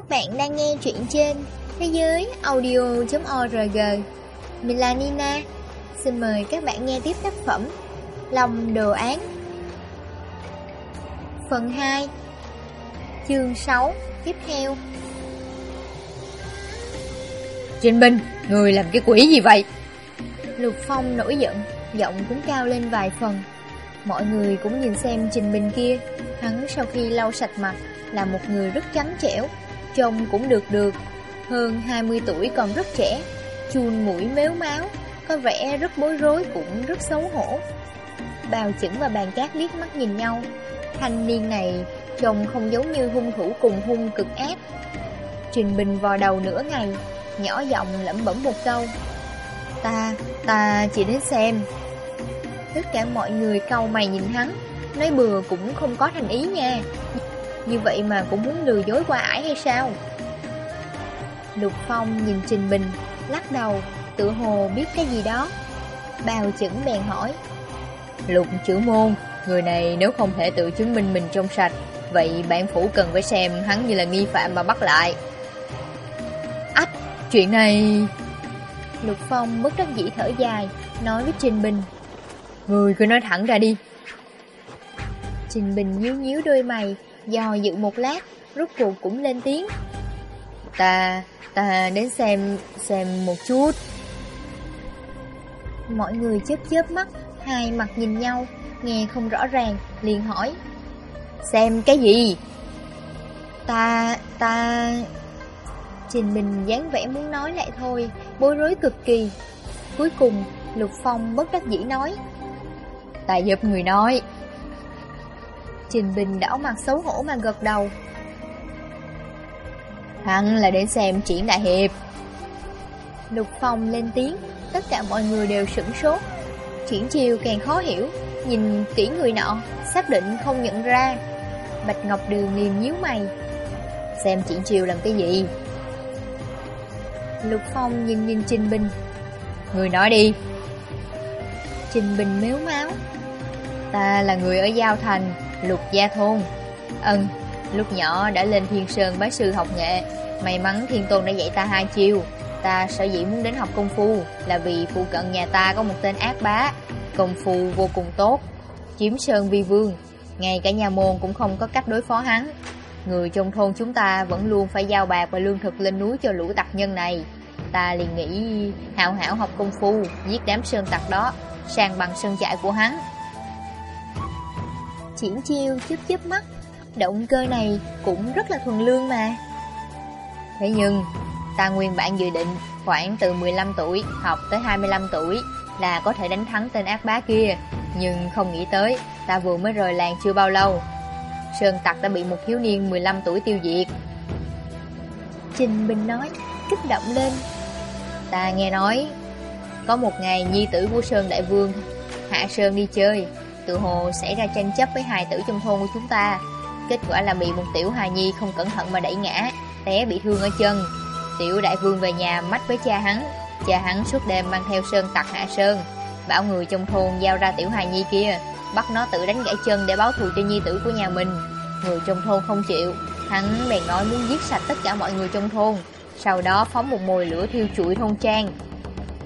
Các bạn đang nghe chuyện trên thế giới audio.org Mình là Nina Xin mời các bạn nghe tiếp tác phẩm Lòng đồ án. Phần 2 Chương 6 Tiếp theo. Trình Bình, người làm cái quỷ gì vậy? Lục Phong nổi giận Giọng cũng cao lên vài phần. Mọi người cũng nhìn xem Trình Bình kia. Hắn sau khi lau sạch mặt Là một người rất trắng trẻo Trông cũng được được. Hơn 20 tuổi còn rất trẻ Chuồn mũi méo máu Có vẻ rất bối rối cũng rất xấu hổ. Bào chững và bàn cát liếc mắt nhìn nhau. Thanh niên này Trông không giống như hung thủ cùng hung cực ác. Trình Bình vò đầu nửa ngày Nhỏ giọng lẩm bẩm một câu. Ta, ta chỉ đến xem. Tất cả mọi người cau mày nhìn hắn Nói bừa cũng không có thành ý nha. Như vậy mà cũng muốn lừa dối qua ải hay sao? Lục Phong nhìn Trình Bình, Lắc đầu Tự hồ biết cái gì đó. Bào chững bèn hỏi, Lục chữ môn, Người này nếu không thể tự chứng minh mình trong sạch, Vậy bản phủ cần phải xem hắn như là nghi phạm mà bắt lại. Ách, Chuyện này Lục Phong bất đắc dĩ thở dài, Nói với Trình Bình, Người cứ nói thẳng ra đi. Trình Bình nhíu nhíu đôi mày Do dự một lát rút cuộc cũng lên tiếng. Ta, ta đến xem, xem một chút. Mọi người chớp chớp mắt Hai mặt nhìn nhau Nghe không rõ ràng, liền hỏi. Xem cái gì? Ta, ta... Trình Bình dáng vẻ muốn nói lại thôi Bối rối cực kỳ. Cuối cùng Lục Phong bất đắc dĩ nói. Ta giúp người nói. Trình Bình đảo mặt xấu hổ mà gật đầu. Hắn là đến xem triển đại hiệp. Lục Phong lên tiếng, Tất cả mọi người đều sửng sốt. Triển chiêu càng khó hiểu, Nhìn kỹ người nọ, Xác định không nhận ra. Bạch Ngọc Đường liền nhíu mày. Xem triển chiêu làm cái gì? Lục Phong nhìn nhìn Trình Bình. Người nói đi. Trình Bình méo máu. Ta là người ở Giao Thành. Lục Gia Thôn. Ừm, lúc nhỏ đã lên Thiên Sơn bái sư học nghệ. May mắn Thiên Tôn đã dạy ta hai chiêu. Ta sở dĩ muốn đến học công phu Là vì phụ cận nhà ta có một tên ác bá. Công phu vô cùng tốt. Chiếm Sơn Vi Vương. Ngay cả nhà môn cũng không có cách đối phó hắn. Người trong thôn chúng ta vẫn luôn phải giao bạc và lương thực lên núi cho lũ tặc nhân này. Ta liền nghĩ hảo hảo học công phu Giết đám sơn tặc đó Sang bằng sơn trại của hắn. Triển chiêu chớp chớp mắt Động cơ này cũng rất là thuần lương mà Thế nhưng Ta nguyên bản dự định khoảng từ 15 tuổi học tới 25 tuổi là có thể đánh thắng tên ác bá kia. Nhưng không nghĩ tới, ta vừa mới rời làng chưa bao lâu. Sơn Tặc đã bị một thiếu niên 15 tuổi tiêu diệt. Trình Bình nói, kích động lên. Ta nghe nói, có một ngày nhi tử của Sơn Đại Vương, Hạ Sơn đi chơi, tự hồ xảy ra tranh chấp với hài tử trong thôn của chúng ta. Kết quả là bị một tiểu hài nhi không cẩn thận mà đẩy ngã, té bị thương ở chân. Tiểu đại vương về nhà mách với cha hắn Cha hắn suốt đêm mang theo sơn tặc hạ sơn Bảo người trong thôn giao ra tiểu hài nhi kia Bắt nó tự đánh gãy chân để báo thù cho nhi tử của nhà mình Người trong thôn không chịu Hắn bèn nói muốn giết sạch tất cả mọi người trong thôn Sau đó phóng một mồi lửa thiêu trụi thôn trang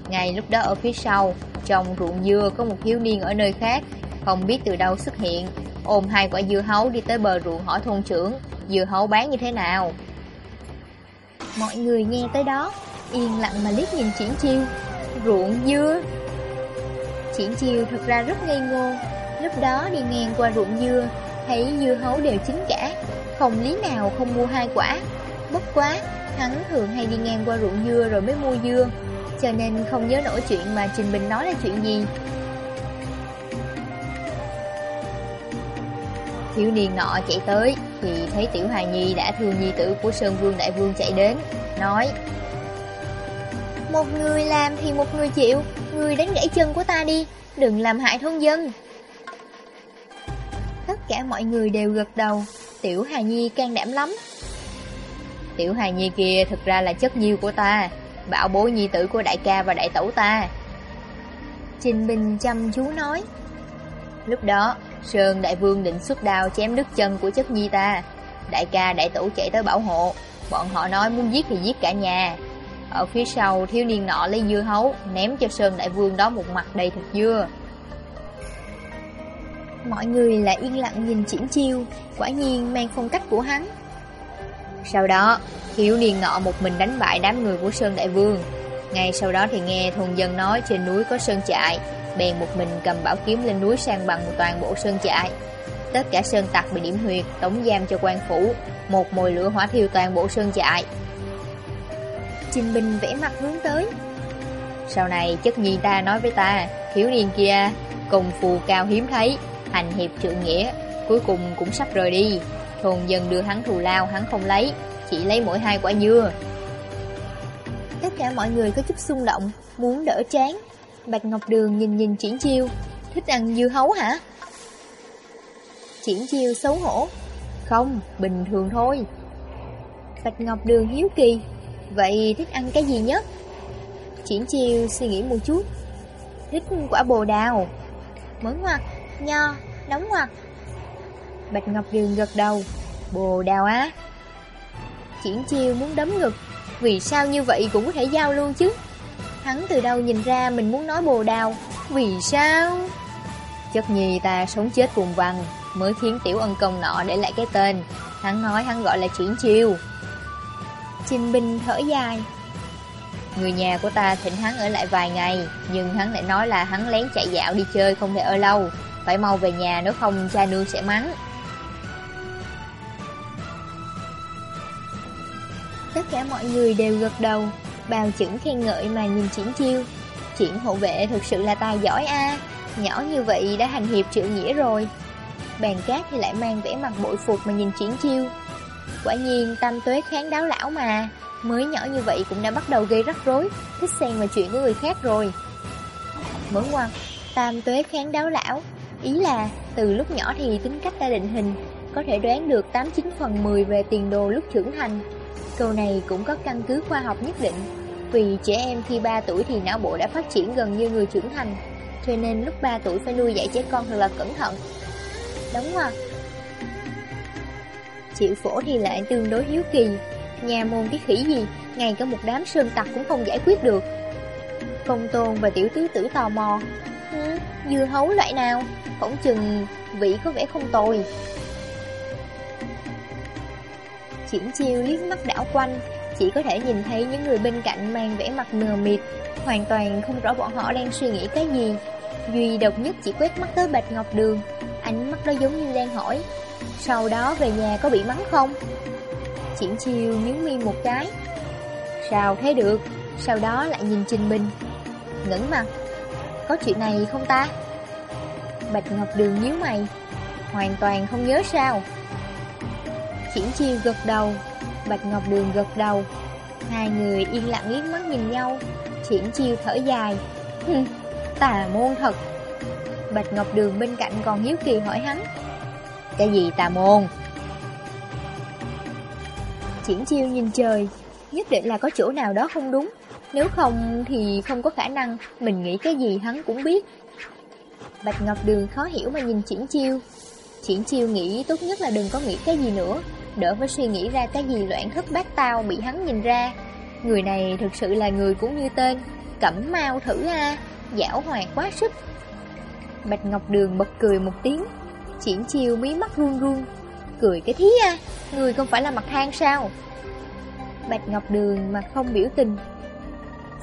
Ngay lúc đó ở phía sau Trong ruộng dưa có một thiếu niên ở nơi khác không biết từ đâu xuất hiện. Ôm hai quả dưa hấu đi tới bờ ruộng hỏi thôn trưởng, Dưa hấu bán như thế nào? Mọi người nghe tới đó, Yên lặng mà liếc nhìn triển chiêu. Ruộng dưa? Triển chiêu thật ra rất ngây ngô. Lúc đó đi ngang qua ruộng dưa, Thấy dưa hấu đều chín cả. Không lý nào không mua hai quả. Bất quá, Hắn thường hay đi ngang qua ruộng dưa rồi mới mua dưa. Cho nên không nhớ nổi chuyện mà Trình Bình nói là chuyện gì. Thiếu niên nọ chạy tới Thì thấy Tiểu Hài Nhi đã thương nhi tử của Sơn Vương Đại Vương chạy đến Nói Một người làm thì một người chịu Người đánh gãy chân của ta đi Đừng làm hại thôn dân. Tất cả mọi người đều gật đầu Tiểu Hài Nhi can đảm lắm. Tiểu Hài Nhi kia thực ra là chất nhiêu của ta Bảo bối nhi tử của đại ca và đại tẩu ta. Trình Bình chăm chú nói Lúc đó Sơn Đại Vương định xuất đao chém đứt chân của chất nhi ta. Đại ca, đại tổ chạy tới bảo hộ. Bọn họ nói muốn giết thì giết cả nhà. Ở phía sau, thiếu niên nọ lấy dưa hấu, Ném cho Sơn Đại Vương đó một mặt đầy thịt dưa. Mọi người lại yên lặng nhìn Triển Chiêu, Quả nhiên mang phong cách của hắn. Sau đó, thiếu niên nọ một mình đánh bại đám người của Sơn Đại Vương. Ngay sau đó thì nghe thôn dân nói trên núi có sơn trại. Bèn một mình cầm bảo kiếm lên núi sang bằng toàn bộ sơn trại. Tất cả sơn tặc bị điểm huyệt, Tống giam cho quan phủ, Một mồi lửa hỏa thiêu toàn bộ sơn trại. Trình Bình vẽ mặt hướng tới. Sau này chất nhi ta nói với ta, Thiếu niên kia Cùng phù cao hiếm thấy, Hành hiệp trượng nghĩa, Cuối cùng cũng sắp rời đi. Thôn dân đưa hắn thù lao, hắn không lấy, Chỉ lấy mỗi hai quả dưa. Tất cả mọi người có chút xung động, Muốn đỡ chán. Bạch Ngọc Đường nhìn nhìn Triển Chiêu. Thích ăn dưa hấu hả? Triển Chiêu xấu hổ. Không, bình thường thôi. Bạch Ngọc Đường hiếu kỳ. Vậy thích ăn cái gì nhất? Triển Chiêu suy nghĩ một chút. Thích quả bồ đào. Mới ngoặt, nho, đóng ngoặt Bạch Ngọc Đường gật đầu. Bồ đào á. Triển Chiêu muốn đấm ngực. Vì sao như vậy cũng có thể giao lưu chứ? Hắn từ đâu nhìn ra mình muốn nói bồ đào. Vì sao? Chất nhi ta sống chết cùng văn Mới khiến tiểu ân công nọ để lại cái tên. Hắn nói hắn gọi là triển chiêu. Trình Bình thở dài. Người nhà của ta thỉnh hắn ở lại vài ngày, Nhưng hắn lại nói là hắn lén chạy dạo đi chơi không thể ở lâu. Phải mau về nhà, nếu không cha nương sẽ mắng. Tất cả mọi người đều gật đầu. Bào chững khen ngợi mà nhìn triển chiêu. Triển hộ vệ thực sự là tài giỏi a, Nhỏ như vậy đã hành hiệp trượng nghĩa rồi. Bàn cát thì lại mang vẻ mặt bội phục mà nhìn triển chiêu. Quả nhiên, tam tuế kháng đáo lão mà. Mới nhỏ như vậy cũng đã bắt đầu gây rắc rối, Thích xen vào chuyện của người khác rồi. Mở ngoặt Tam tuế kháng đáo lão. Ý là, từ lúc nhỏ thì tính cách đã định hình, Có thể đoán được 89 phần 10 về tiền đồ lúc trưởng thành. Câu này cũng có căn cứ khoa học nhất định. Vì trẻ em khi 3 tuổi thì não bộ đã phát triển gần như người trưởng thành Cho nên lúc 3 tuổi phải nuôi dạy trẻ con thật là cẩn thận. Đúng rồi Triệu phổ thì lại tương đối hiếu kỳ. Nhà môn cái khỉ gì Ngay cả một đám sơn tặc cũng không giải quyết được. Công tôn và tiểu tứ tử tò mò. Ừ, Dưa hấu loại nào? Phỏng chừng vị có vẻ không tồi. Triển chiêu liếc mắt đảo quanh, Chỉ có thể nhìn thấy những người bên cạnh mang vẻ mặt mờ mịt, Hoàn toàn không rõ bọn họ đang suy nghĩ cái gì Duy độc nhất chỉ quét mắt tới Bạch Ngọc Đường, Ánh mắt đó giống như đang hỏi, Sau đó về nhà có bị mắng không? Triển chiêu nhướng mi một cái, Sao thế được Sau đó lại nhìn Trình Bình, Ngẩn mặt, Có chuyện này không ta? Bạch Ngọc Đường nhíu mày, Hoàn toàn không nhớ sao Triển chiêu gật đầu, Bạch Ngọc Đường gật đầu. Hai người yên lặng liếc mắt nhìn nhau. Triển chiêu thở dài. Tà môn thật. Bạch Ngọc Đường bên cạnh còn hiếu kỳ hỏi hắn. Cái gì tà môn? Triển chiêu nhìn trời, Nhất định là có chỗ nào đó không đúng. Nếu không thì không có khả năng, Mình nghĩ cái gì hắn cũng biết. Bạch Ngọc Đường khó hiểu mà nhìn Triển chiêu Triển chiêu nghĩ tốt nhất là đừng có nghĩ cái gì nữa. Đỡ phải suy nghĩ ra cái gì loạn thất bát tao bị hắn nhìn ra. Người này thực sự là người cũng như tên, Cẩm mau thử a, Giảo hoạt quá sức. Bạch Ngọc Đường bật cười một tiếng, Triển chiêu mí mắt run run, Cười cái thí à Người không phải là mặt hang sao? Bạch Ngọc Đường mà không biểu tình,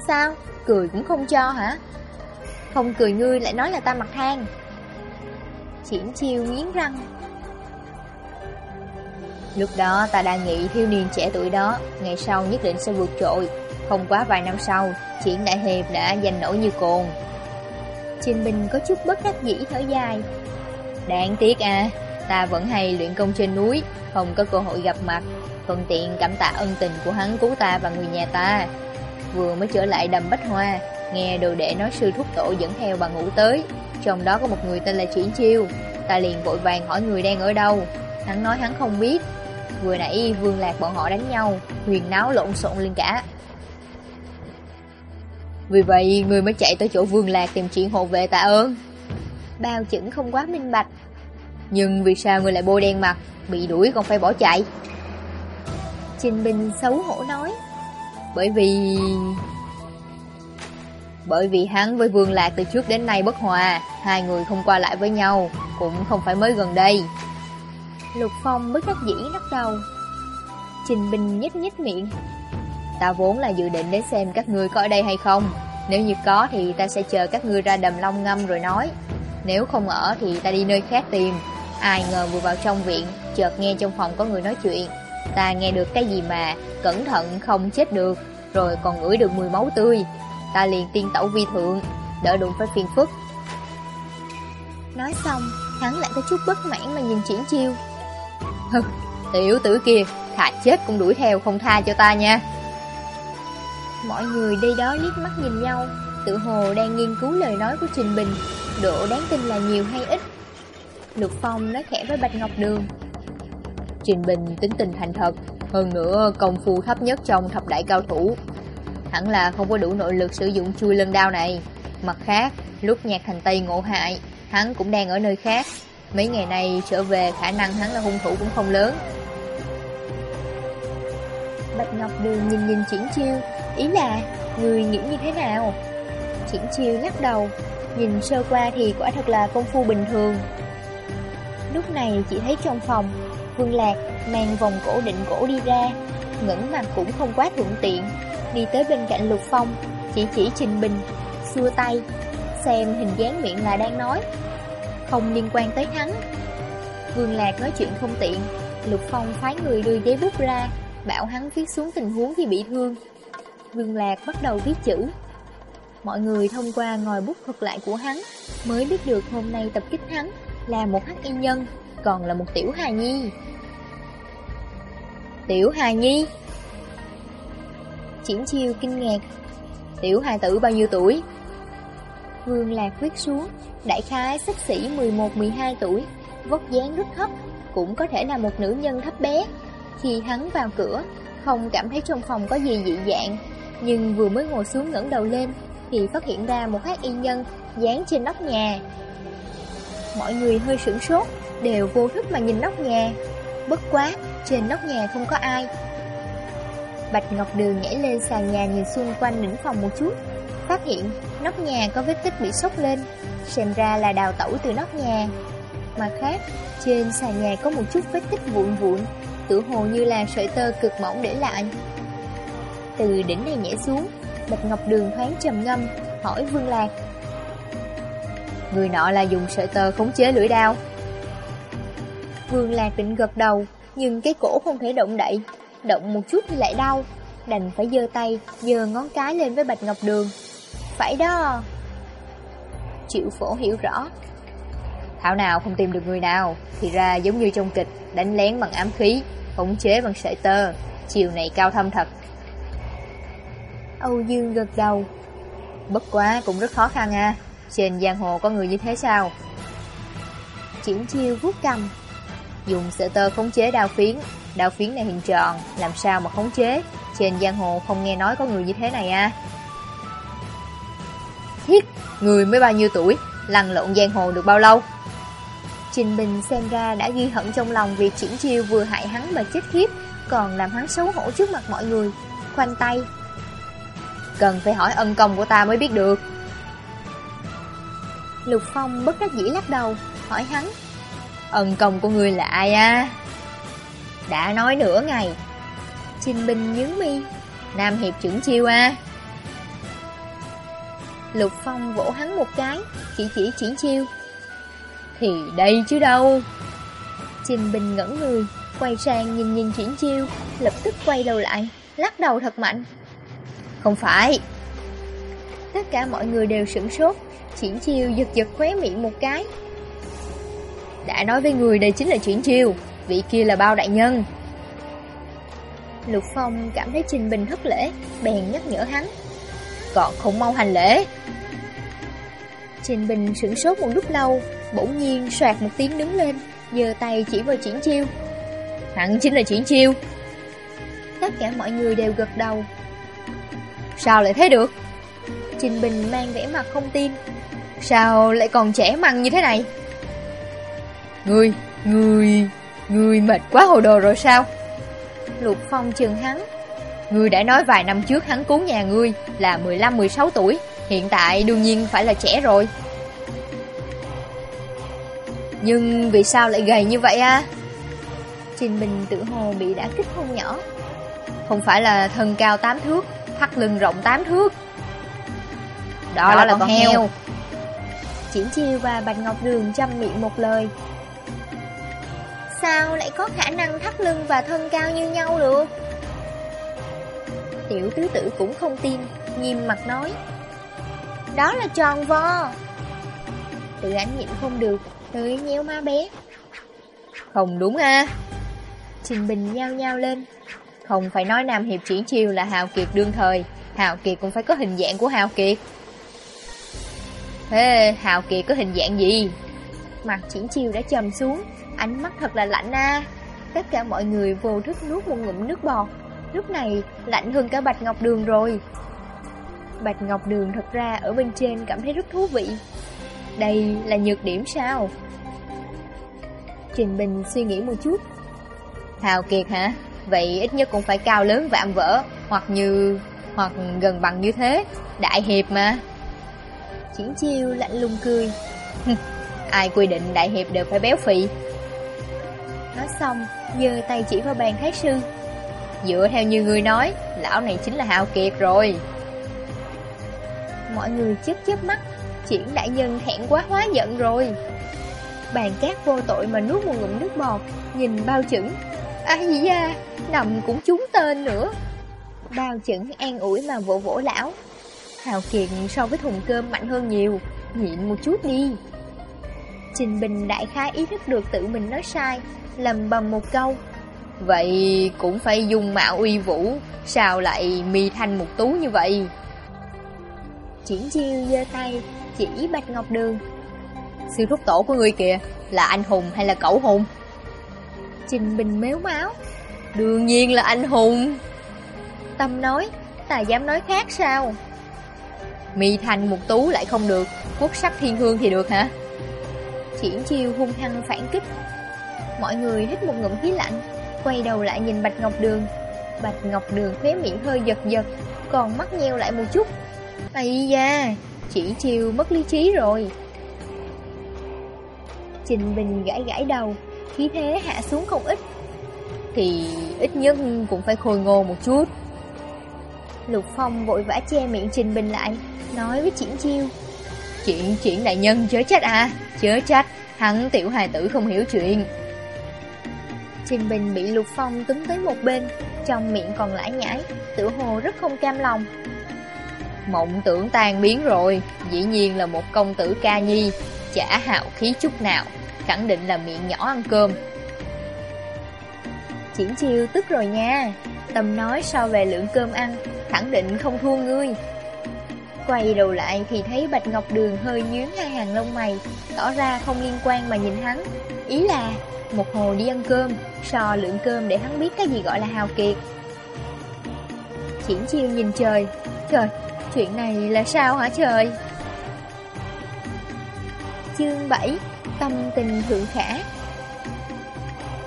Sao? Cười cũng không cho hả? Không cười ngươi lại nói là ta mặt hang. Triển chiêu nghiến răng Lúc đó ta đang nghĩ thiếu niên trẻ tuổi đó, Ngày sau nhất định sẽ vượt trội. Không quá vài năm sau Triển Đại Hiệp đã giành nổi như cồn. Trình Bình có chút bất đắc dĩ thở dài. Đáng tiếc à Ta vẫn hay luyện công trên núi, Không có cơ hội gặp mặt. Thuận tiện cảm tạ ân tình của hắn cứu ta và người nhà ta. Vừa mới trở lại đầm Bách Hoa, Nghe đồ đệ nói sư thúc tổ dẫn theo bà ngủ tới. Trong đó có một người tên là Triển Chiêu. Ta liền vội vàng hỏi người đang ở đâu. Hắn nói hắn không biết. Vừa nãy vương lạc bọn họ đánh nhau Huyền náo lộn xộn lên cả Vì vậy người mới chạy tới chỗ vương lạc tìm chuyện hộ vệ tạ ơn Bao chững không quá minh bạch Nhưng vì sao người lại bôi đen mặt Bị đuổi còn phải bỏ chạy Trình Bình xấu hổ nói. Bởi vì... Bởi vì hắn với Vương Lạc từ trước đến nay bất hòa, hai người không qua lại với nhau, cũng không phải mới gần đây. Lục Phong bất đắc dĩ lắc đầu. Trình Bình nhếch nhếch miệng. Ta vốn là dự định đến xem các ngươi có ở đây hay không. Nếu như có thì ta sẽ chờ các ngươi ra đầm long ngâm rồi nói. Nếu không ở thì ta đi nơi khác tìm. Ai ngờ vừa vào trong viện, chợt nghe trong phòng có người nói chuyện. Ta nghe được cái gì mà cẩn thận không chết được, rồi còn ngửi được mùi máu tươi. Ta liền tiên tẩu vi thượng, đỡ đụng phải phiền phức. Nói xong, hắn lại có chút bất mãn mà nhìn triển chiêu. Hừ, tiểu tử kia, thà chết cũng đuổi theo không tha cho ta nha. Mọi người đây đó liếc mắt nhìn nhau, tự hồ đang nghiên cứu lời nói của Trình Bình, độ đáng tin là nhiều hay ít. Lục Phong nói khẽ với Bạch Ngọc Đường. Trình Bình tính tình thành thật, hơn nữa công phu thấp nhất trong thập đại cao thủ. Hẳn là không có đủ nội lực sử dụng chui lân đao này. Mặt khác, lúc nhạc thành Tây ngộ hại, hắn cũng đang ở nơi khác. Mấy ngày này trở về khả năng hắn là hung thủ cũng không lớn. Bạch Ngọc Đường nhìn nhìn Triển Chiêu, ý là người nghĩ như thế nào? Triển Chiêu lắc đầu, nhìn sơ qua thì quả thật là công phu bình thường. Lúc này chỉ thấy trong phòng, Vương Lạc mang vòng cổ định cổ đi ra, ngẩng mặt cũng không quá thuận tiện, đi tới bên cạnh Lục Phong, chỉ chỉ Trình Bình, xua tay, xem hình dáng miệng là đang nói, không liên quan tới hắn. Vương Lạc nói chuyện không tiện, Lục Phong phái người đưa giấy bút ra, bảo hắn viết xuống tình huống khi bị thương. Vương Lạc bắt đầu viết chữ. Mọi người thông qua ngòi bút thuật lại của hắn, mới biết được hôm nay tập kích hắn là một hắc y nhân, còn là một tiểu hài nhi. Tiểu hài nhi? Triển chiêu kinh ngạc. Tiểu hài tử bao nhiêu tuổi? Vương Lạc viết xuống, đại khái sắp xỉ 11-12 tuổi, vóc dáng rất thấp, cũng có thể là một nữ nhân thấp bé. Khi hắn vào cửa, không cảm thấy trong phòng có gì dị dạng, nhưng vừa mới ngồi xuống ngẩng đầu lên, thì phát hiện ra một hắc y nhân dán trên nóc nhà. Mọi người hơi sửng sốt, đều vô thức mà nhìn nóc nhà. Bất quá, trên nóc nhà không có ai. Bạch Ngọc Đường nhảy lên sàn nhà nhìn xung quanh đỉnh phòng một chút, phát hiện nóc nhà có vết tích bị sốc lên, xem ra là đào tẩu từ nóc nhà. Mặt khác, trên sàn nhà có một chút vết tích vụn vụn, tự hồ như là sợi tơ cực mỏng để lại. Từ đỉnh này nhảy xuống, Bạch Ngọc Đường thoáng trầm ngâm, hỏi Vương Lạc. Người nọ là dùng sợi tơ khống chế lưỡi đao. Vương Lạc định gật đầu, nhưng cái cổ không thể động đậy, động một chút thì lại đau, đành phải giơ tay, giơ ngón cái lên với Bạch Ngọc Đường. Phải đó. Triệu phổ hiểu rõ. Thảo nào không tìm được người nào, thì ra giống như trong kịch, đánh lén bằng ám khí, khống chế bằng sợi tơ, chiều này cao thâm thật. Âu Dương gật đầu. Bất quá cũng rất khó khăn à, trên giang hồ có người như thế sao? Triển chiêu vuốt cầm. Dùng sợi tơ khống chế đao phiến, đao phiến này hình tròn, làm sao mà khống chế? Trên giang hồ không nghe nói có người như thế này à? Thiết, người mới bao nhiêu tuổi, lăn lộn giang hồ được bao lâu? Trình Bình xem ra đã ghi hận trong lòng việc triển chiêu vừa hại hắn mà chết khiếp, còn làm hắn xấu hổ trước mặt mọi người. Khoanh tay. Cần phải hỏi ân công của ta mới biết được. Lục Phong bất đắc dĩ lắc đầu, hỏi hắn. Ân công của ngươi là ai à? Đã nói nửa ngày. Trình Bình nhướng mi. Nam Hiệp trưởng chiêu à? Lục Phong vỗ hắn một cái, chỉ chỉ triển chiêu. Thì đây chứ đâu. Trình Bình ngẩn người, quay sang nhìn nhìn triển chiêu, lập tức quay đầu lại, lắc đầu thật mạnh. Không phải. Tất cả mọi người đều sửng sốt, triển chiêu giật giật khóe miệng một cái. Đã nói với người đây chính là triển chiêu, vị kia là bao đại nhân. Lục Phong cảm thấy Trình Bình thất lễ, bèn nhắc nhở hắn. Còn không mau hành lễ. Trình Bình sửng sốt một lúc lâu, bỗng nhiên soạt một tiếng đứng lên, giơ tay chỉ vào triển chiêu. Hắn chính là triển chiêu. Tất cả mọi người đều gật đầu. Sao lại thế được? Trình Bình mang vẻ mặt không tin. Sao lại còn trẻ măng như thế này? Ngươi, ngươi, ngươi mệt quá hồ đồ rồi sao? Lục Phong chừng hắn Ngươi đã nói vài năm trước hắn cứu nhà ngươi là 15-16 tuổi Hiện tại đương nhiên phải là trẻ rồi Nhưng vì sao lại gầy như vậy à? Trình Bình tự hồ bị đã kích không nhỏ Không phải là thân cao 8 thước Thắt lưng rộng 8 thước Đó, Đó là, là con heo, heo. Triển Chiêu và Bạch Ngọc Đường chăm miệng một lời Sao lại có khả năng thắt lưng và thân cao như nhau được? Tiểu tứ tử cũng không tin, nghiêm mặt nói. Đó là tròn vo. Tự ánh nhịn không được, tới nhéo má bé. Không đúng à? Trình Bình nhao nhao lên. Không phải nói Nam Hiệp triển chiêu là hào kiệt đương thời Hào kiệt cũng phải có hình dạng của hào kiệt. Thế hào kiệt có hình dạng gì? Mặt triển chiêu đã trầm xuống Ánh mắt thật là lạnh a Tất cả mọi người vô thức nuốt một ngụm nước bọt Lúc này, lạnh hơn cả Bạch Ngọc Đường rồi. Bạch Ngọc Đường thật ra ở bên trên cảm thấy rất thú vị. Đây là nhược điểm sao? Trình Bình suy nghĩ một chút. Hào Kiệt hả? Vậy ít nhất cũng phải cao lớn vạm vỡ, Hoặc như... hoặc gần bằng như thế. Đại hiệp mà. Triển chiêu lạnh lùng cười. Ai quy định đại hiệp đều phải béo phì? Nói xong, giơ tay chỉ vào bàn thái sư. Dựa theo như người nói, Lão này chính là Hào Kiệt rồi. Mọi người chớp chớp mắt, Triển đại nhân thẹn quá hóa giận rồi. Bàn cát vô tội mà nuốt một ngụm nước bọt, Nhìn bao chững Ai da, Nằm cũng trúng tên nữa. Bao chững an ủi mà vỗ vỗ lão. Hào Kiệt so với thùng cơm mạnh hơn nhiều, Nhịn một chút đi. Trình Bình đại khái ý thức được tự mình nói sai, lầm bầm một câu. Vậy cũng phải dùng mạo uy vũ Sao lại mi thanh một tú như vậy. Triển chiêu giơ tay Chỉ Bạch Ngọc Đường. Sư thúc tổ của ngươi kìa Là anh hùng hay là cẩu hùng? Trình Bình méo máu. Đương nhiên là anh hùng. Tâm nói Ta dám nói khác sao? Mi thanh một tú lại không được Quốc sắc thiên hương thì được hả? Triển chiêu hung hăng phản kích. Mọi người hít một ngụm khí lạnh Quay đầu lại nhìn Bạch Ngọc Đường. Bạch Ngọc Đường khóe miệng hơi giật giật Còn mắt nheo lại một chút. Ây da Chỉ chiều mất lý trí rồi. Trình Bình gãi gãi đầu Khí thế hạ xuống không ít. Thì ít nhất cũng phải khôi ngô một chút. Lục Phong vội vã che miệng Trình Bình lại Nói với Triển Chiêu. Chuyện chuyện đại nhân chớ trách à Chớ trách Hắn tiểu hài tử không hiểu chuyện Trình Bình bị Lục Phong túm tới một bên, trong miệng còn lãi nhãi, tự hồ rất không cam lòng. Mộng tưởng tan biến rồi, dĩ nhiên là một công tử ca nhi, chả hạo khí chút nào, khẳng định là miệng nhỏ ăn cơm. Triển chiêu tức rồi nha, tâm nói so về lượng cơm ăn, khẳng định không thua ngươi. Quay đầu lại thì thấy Bạch Ngọc Đường hơi nhướng hai hàng lông mày, tỏ ra không liên quan mà nhìn hắn. Ý là một hồ đi ăn cơm, so lượng cơm để hắn biết cái gì gọi là hào kiệt. Triển chiêu nhìn trời, trời, chuyện này là sao hả trời? Chương 7 Tâm tình thượng khả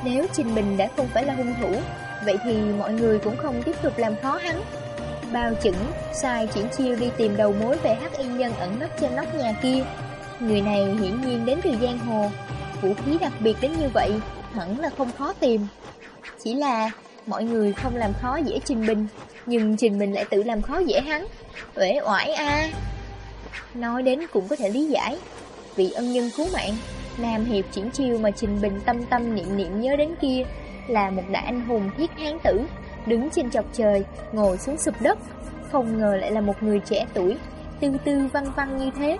Nếu Trình Bình đã không phải là hung thủ, vậy thì mọi người cũng không tiếp tục làm khó hắn. Bao chững, sai triển chiêu đi tìm đầu mối về hắc y nhân ẩn nấp trên nóc nhà kia. Người này hiển nhiên đến từ giang hồ, vũ khí đặc biệt đến như vậy, hẳn là không khó tìm. Chỉ là mọi người không làm khó dễ Trình Bình, nhưng Trình Bình lại tự làm khó dễ hắn. Uể oải a. Nói đến cũng có thể lý giải, vì ân nhân cứu mạng, Nam Hiệp triển chiêu mà Trình Bình tâm tâm niệm niệm nhớ đến kia, là một đại anh hùng thiết hán tử, đứng trên chọc trời, ngồi xuống sụp đất, không ngờ lại là một người trẻ tuổi, tư tư văn văn như thế.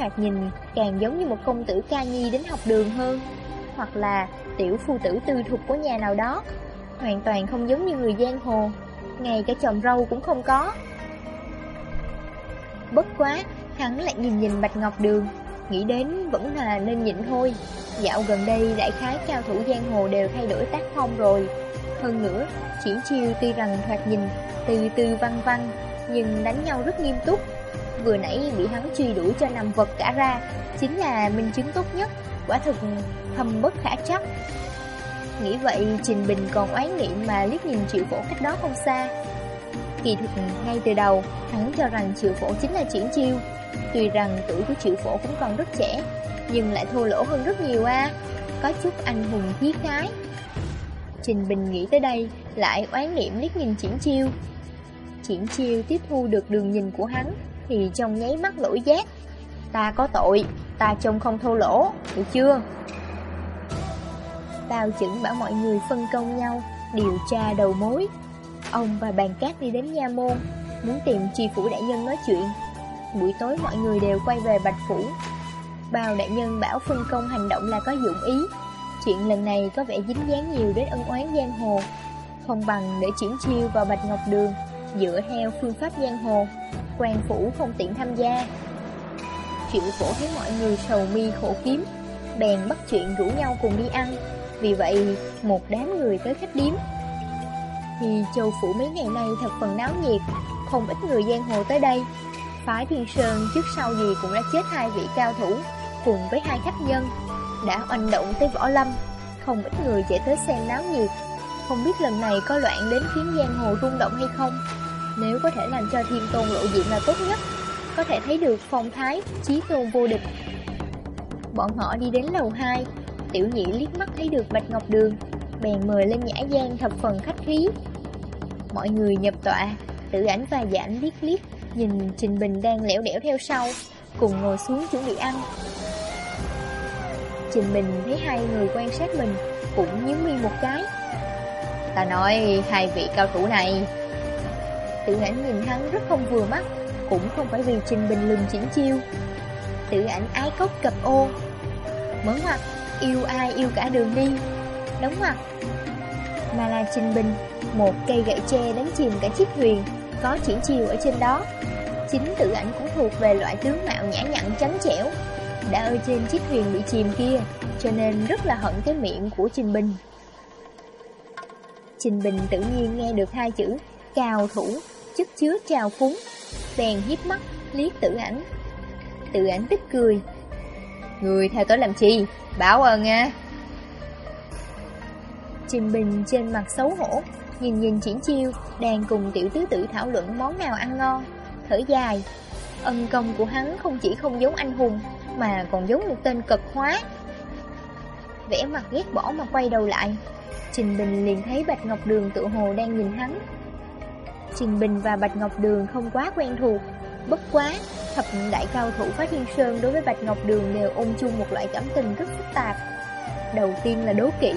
Thoạt nhìn càng giống như một công tử ca nhi đến học đường hơn hoặc là tiểu phu tử tư thục của nhà nào đó, hoàn toàn không giống như người giang hồ, ngay cả chồng râu cũng không có. Bất quá, hắn lại nhìn nhìn Bạch Ngọc Đường, nghĩ đến vẫn là nên nhịn thôi. Dạo gần đây đại khái cao thủ giang hồ đều thay đổi tác phong rồi. Hơn nữa, triển chiêu tuy rằng thoạt nhìn từ từ văn văn, nhưng đánh nhau rất nghiêm túc. Vừa nãy bị hắn truy đuổi cho nằm vật cả ra, chính là minh chứng tốt nhất quả thực thâm bất khả chắc. Nghĩ vậy Trình Bình còn oán niệm mà liếc nhìn triệu phổ cách đó không xa. Kỳ thực ngay từ đầu Hắn cho rằng triệu phổ chính là triển chiêu. Tuy rằng tuổi của triệu phổ cũng còn rất trẻ Nhưng lại thô lỗ hơn rất nhiều a. Có chút anh hùng khí khái. Trình Bình nghĩ tới đây Lại oán niệm liếc nhìn triển chiêu. Triển chiêu tiếp thu được đường nhìn của hắn. Thì trong nháy mắt lỗi giác. Ta có tội, Ta trông không thô lỗ, Được chưa? Tao chuẩn bảo mọi người phân công nhau Điều tra đầu mối. Ông và bàn cát đi đến nha môn, Muốn tìm tri phủ đại nhân nói chuyện. Buổi tối mọi người đều quay về Bạch Phủ. Bào đại nhân bảo phân công hành động là có dụng ý. Chuyện lần này có vẻ dính dáng nhiều đến ân oán giang hồ. Không bằng để chuyển chiêu vào Bạch Ngọc Đường, Dựa theo phương pháp giang hồ quan phủ không tiện tham gia. Triệu phổ thấy mọi người sầu mi khổ kiếm, Bèn bắt chuyện rủ nhau cùng đi ăn. Vì vậy, một đám người tới khách điếm. Thì châu phủ mấy ngày nay thật phần náo nhiệt, Không ít người giang hồ tới đây. Phái Thiên Sơn trước sau gì cũng đã chết hai vị cao thủ Cùng với hai khách nhân, Đã oanh động tới võ lâm. Không ít người chạy tới xem náo nhiệt, Không biết lần này có loạn đến khiến giang hồ rung động hay không. Nếu có thể làm cho thiên tôn lộ diện là tốt nhất Có thể thấy được phong thái, chí tôn vô địch. Bọn họ đi đến lầu 2 Tiểu nhị liếc mắt thấy được Bạch Ngọc Đường Bèn mời lên nhã gian thập phần khách khí. Mọi người nhập tọa Tự ảnh và giãn liếc liếc Nhìn Trình Bình đang lẻo đẻo theo sau Cùng ngồi xuống chuẩn bị ăn. Trình Bình thấy hai người quan sát mình Cũng nhíu mi một cái. Ta nói hai vị cao thủ này Tự ảnh nhìn hắn rất không vừa mắt, Cũng không phải vì Trình Bình lừng chỉnh chiêu. Tự ảnh ái cốc cập ô. Mở mặt Yêu ai yêu cả đường đi. Đóng mặt Mà là Trình Bình, Một cây gậy tre đánh chìm cả chiếc thuyền, Có chỉnh chiều ở trên đó. Chính tự ảnh cũng thuộc về loại tướng mạo nhã nhặn trắng trẻo, Đã ở trên chiếc thuyền bị chìm kia, Cho nên rất là hận cái miệng của Trình Bình. Trình Bình tự nhiên nghe được hai chữ Cao thủ. Chất chứa trào phúng. Bèn hiếp mắt liếc tự ảnh. Tự ảnh tức cười. Người theo tới làm chi? Báo ơn nha. Trình Bình trên mặt xấu hổ, Nhìn nhìn triển chiêu, Đang cùng tiểu tứ tử thảo luận món nào ăn ngon. Thở dài. Ân công của hắn không chỉ không giống anh hùng, Mà còn giống một tên cực hóa. Vẽ mặt ghét bỏ mà quay đầu lại. Trình Bình liền thấy Bạch Ngọc Đường tự hồ đang nhìn hắn. Trình Bình và Bạch Ngọc Đường không quá quen thuộc Bất quá, thập đại cao thủ Phá Thiên Sơn đối với Bạch Ngọc Đường đều ôm chung một loại cảm tình rất phức tạp. Đầu tiên là đố kỵ,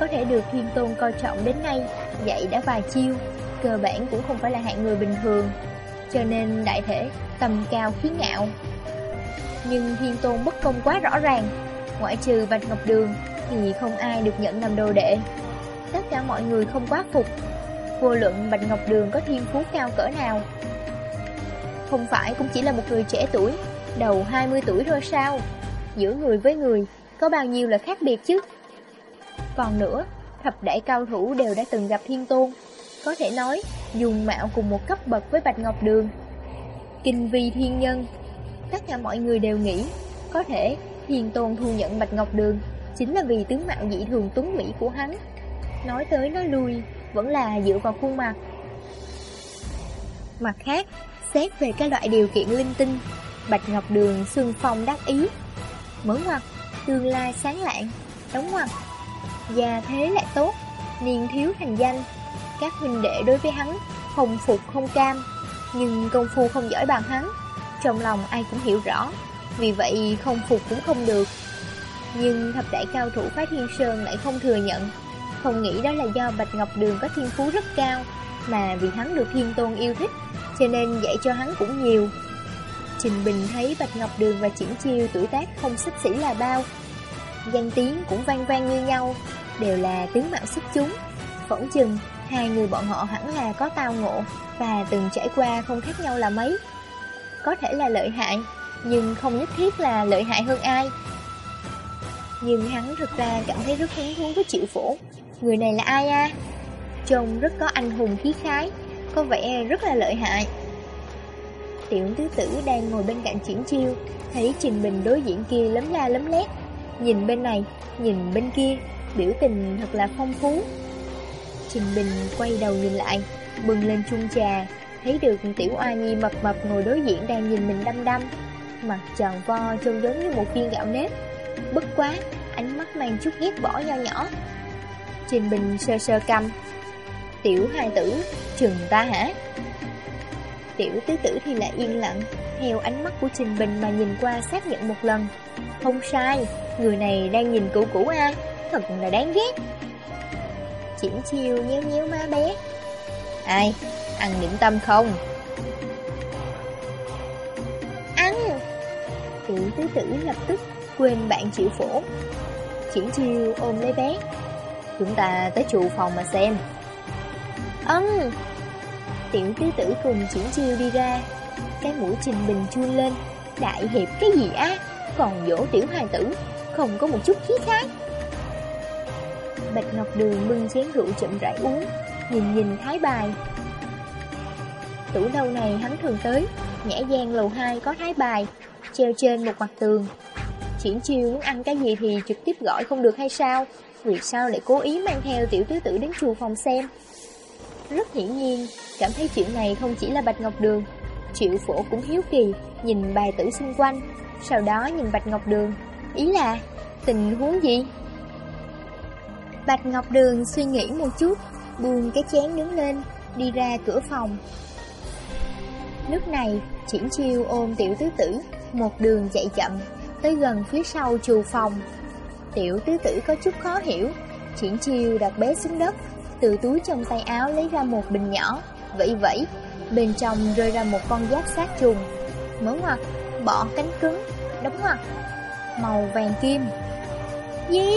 có thể được Thiên Tôn coi trọng đến nay, dạy đã vài chiêu, cơ bản cũng không phải là hạng người bình thường, cho nên đại thể tầm cao khí ngạo. Nhưng Thiên Tôn bất công quá rõ ràng, ngoại trừ Bạch Ngọc Đường thì không ai được nhận làm đồ đệ. Tất cả mọi người không quá phục, vô luận Bạch Ngọc Đường có thiên phú cao cỡ nào, không phải cũng chỉ là một người trẻ tuổi Đầu 20 tuổi thôi sao? Giữa người với người Có bao nhiêu là khác biệt chứ? Còn nữa Thập đại cao thủ đều đã từng gặp thiên tôn. Có thể nói Dùng mạo cùng một cấp bậc với Bạch Ngọc Đường. Kinh vi thiên nhân Tất cả mọi người đều nghĩ Có thể thiên tôn thu nhận Bạch Ngọc Đường Chính là vì tướng mạo dị thường tuấn mỹ của hắn. Nói tới nói lui vẫn là dựa vào khuôn mặt. Mặt khác, Xét về các loại điều kiện linh tinh, Bạch Ngọc Đường xương phong đắc ý. Mở ngoặt Tương lai sáng lạng, Đóng ngoặt Gia thế lại tốt, Niên thiếu thành danh. Các huynh đệ đối với hắn Không phục không cam, Nhưng công phu không giỏi bằng hắn. Trong lòng ai cũng hiểu rõ, Vì vậy không phục cũng không được. Nhưng thập đại cao thủ phái thiên sơn lại không thừa nhận. Không nghĩ đó là do Bạch Ngọc Đường có thiên phú rất cao Mà vì hắn được thiên tôn yêu thích cho nên dạy cho hắn cũng nhiều. Trình Bình thấy Bạch Ngọc Đường và Triển Chiêu tuổi tác không xích xỉ là bao. Danh tiếng cũng vang vang như nhau, đều là tướng mạo xuất chúng. Phỏng chừng, hai người bọn họ hẳn là có tao ngộ và từng trải qua không khác nhau là mấy. Có thể là lợi hại, nhưng không nhất thiết là lợi hại hơn ai. Nhưng hắn thực ra cảm thấy rất hứng thú với triệu phổ. Người này là ai a? Trông rất có anh hùng khí khái, có vẻ rất là lợi hại. Tiểu tứ tử đang ngồi bên cạnh triển chiêu, thấy Trình Bình đối diện kia lấm la lấm lét, nhìn bên này, nhìn bên kia, biểu tình thật là phong phú. Trình Bình quay đầu nhìn lại, bừng lên chung trà, thấy được tiểu oa nhi mập mập ngồi đối diện đang nhìn mình đăm đăm. Mặt tròn vo trông giống như một viên gạo nếp. Bất quá, ánh mắt mang chút ghét bỏ nho nhỏ. Trình Bình sơ sơ căm. Tiểu hai tử, chừng ta hả? Tiểu tứ tử thì lại yên lặng, theo ánh mắt của Trình Bình mà nhìn qua xác nhận một lần. Không sai, người này đang nhìn cũ cũ a, thật là đáng ghét. Chỉn chiêu nhéo nhéo má bé. Ai, ăn điểm tâm không? Ăn! Tiểu tứ tử lập tức quên bạn chịu phổ. Chỉn chiêu ôm lấy bé. Chúng ta tới trụ phòng mà xem. Ân! Tiểu tứ tử cùng chuyển chiêu đi ra. Cái mũi trình bình chuông lên. Đại hiệp cái gì á? Còn dỗ tiểu hoàng tử, không có một chút khí khác. Bạch Ngọc Đường bưng chén rượu chậm rãi uống, nhìn nhìn thái bài. Tủ lâu này hắn thường tới, nhã gian lầu 2 có thái bài, treo trên một mặt tường. Triển chiêu muốn ăn cái gì thì trực tiếp gọi không được hay sao? Vì sao lại cố ý mang theo tiểu tứ tử đến chùa phòng xem? Rất hiển nhiên, cảm thấy chuyện này không chỉ là Bạch Ngọc Đường. Triệu phổ cũng hiếu kỳ, nhìn bài tử xung quanh, sau đó nhìn Bạch Ngọc Đường. Ý là, tình huống gì? Bạch Ngọc Đường suy nghĩ một chút, buông cái chén đứng lên, đi ra cửa phòng. Lúc này, Triển Chiêu ôm tiểu tứ tử, một đường chạy chậm, tới gần phía sau chù phòng. Tiểu tứ tử có chút khó hiểu, Triển Chiêu đặt bé xuống đất, từ túi trong tay áo lấy ra một bình nhỏ, vẫy vẫy, bên trong rơi ra một con giáp sát trùng. Mở ngoặt, bỏ cánh cứng, đóng ngoặt, màu vàng kim. Gì?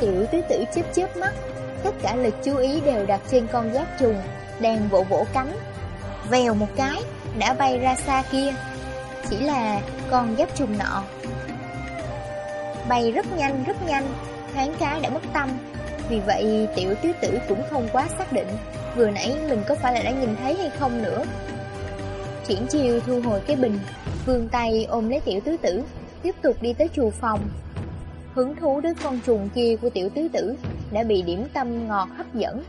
Tiểu tứ tử chớp chớp mắt, tất cả lực chú ý đều đặt trên con giáp trùng, đang vỗ vỗ cánh. Vèo một cái, đã bay ra xa kia. Chỉ là con giáp trùng nọ. Bay rất nhanh, rất nhanh, thoáng cái đã mất tâm. Vì vậy tiểu tứ tử cũng không quá xác định Vừa nãy mình có phải là đã nhìn thấy hay không nữa. Triển chiêu thu hồi cái bình Vươn tay ôm lấy tiểu tứ tử Tiếp tục đi tới chùa phòng. Hứng thú đứa con trùng kia của tiểu tứ tử Đã bị điểm tâm ngọt hấp dẫn.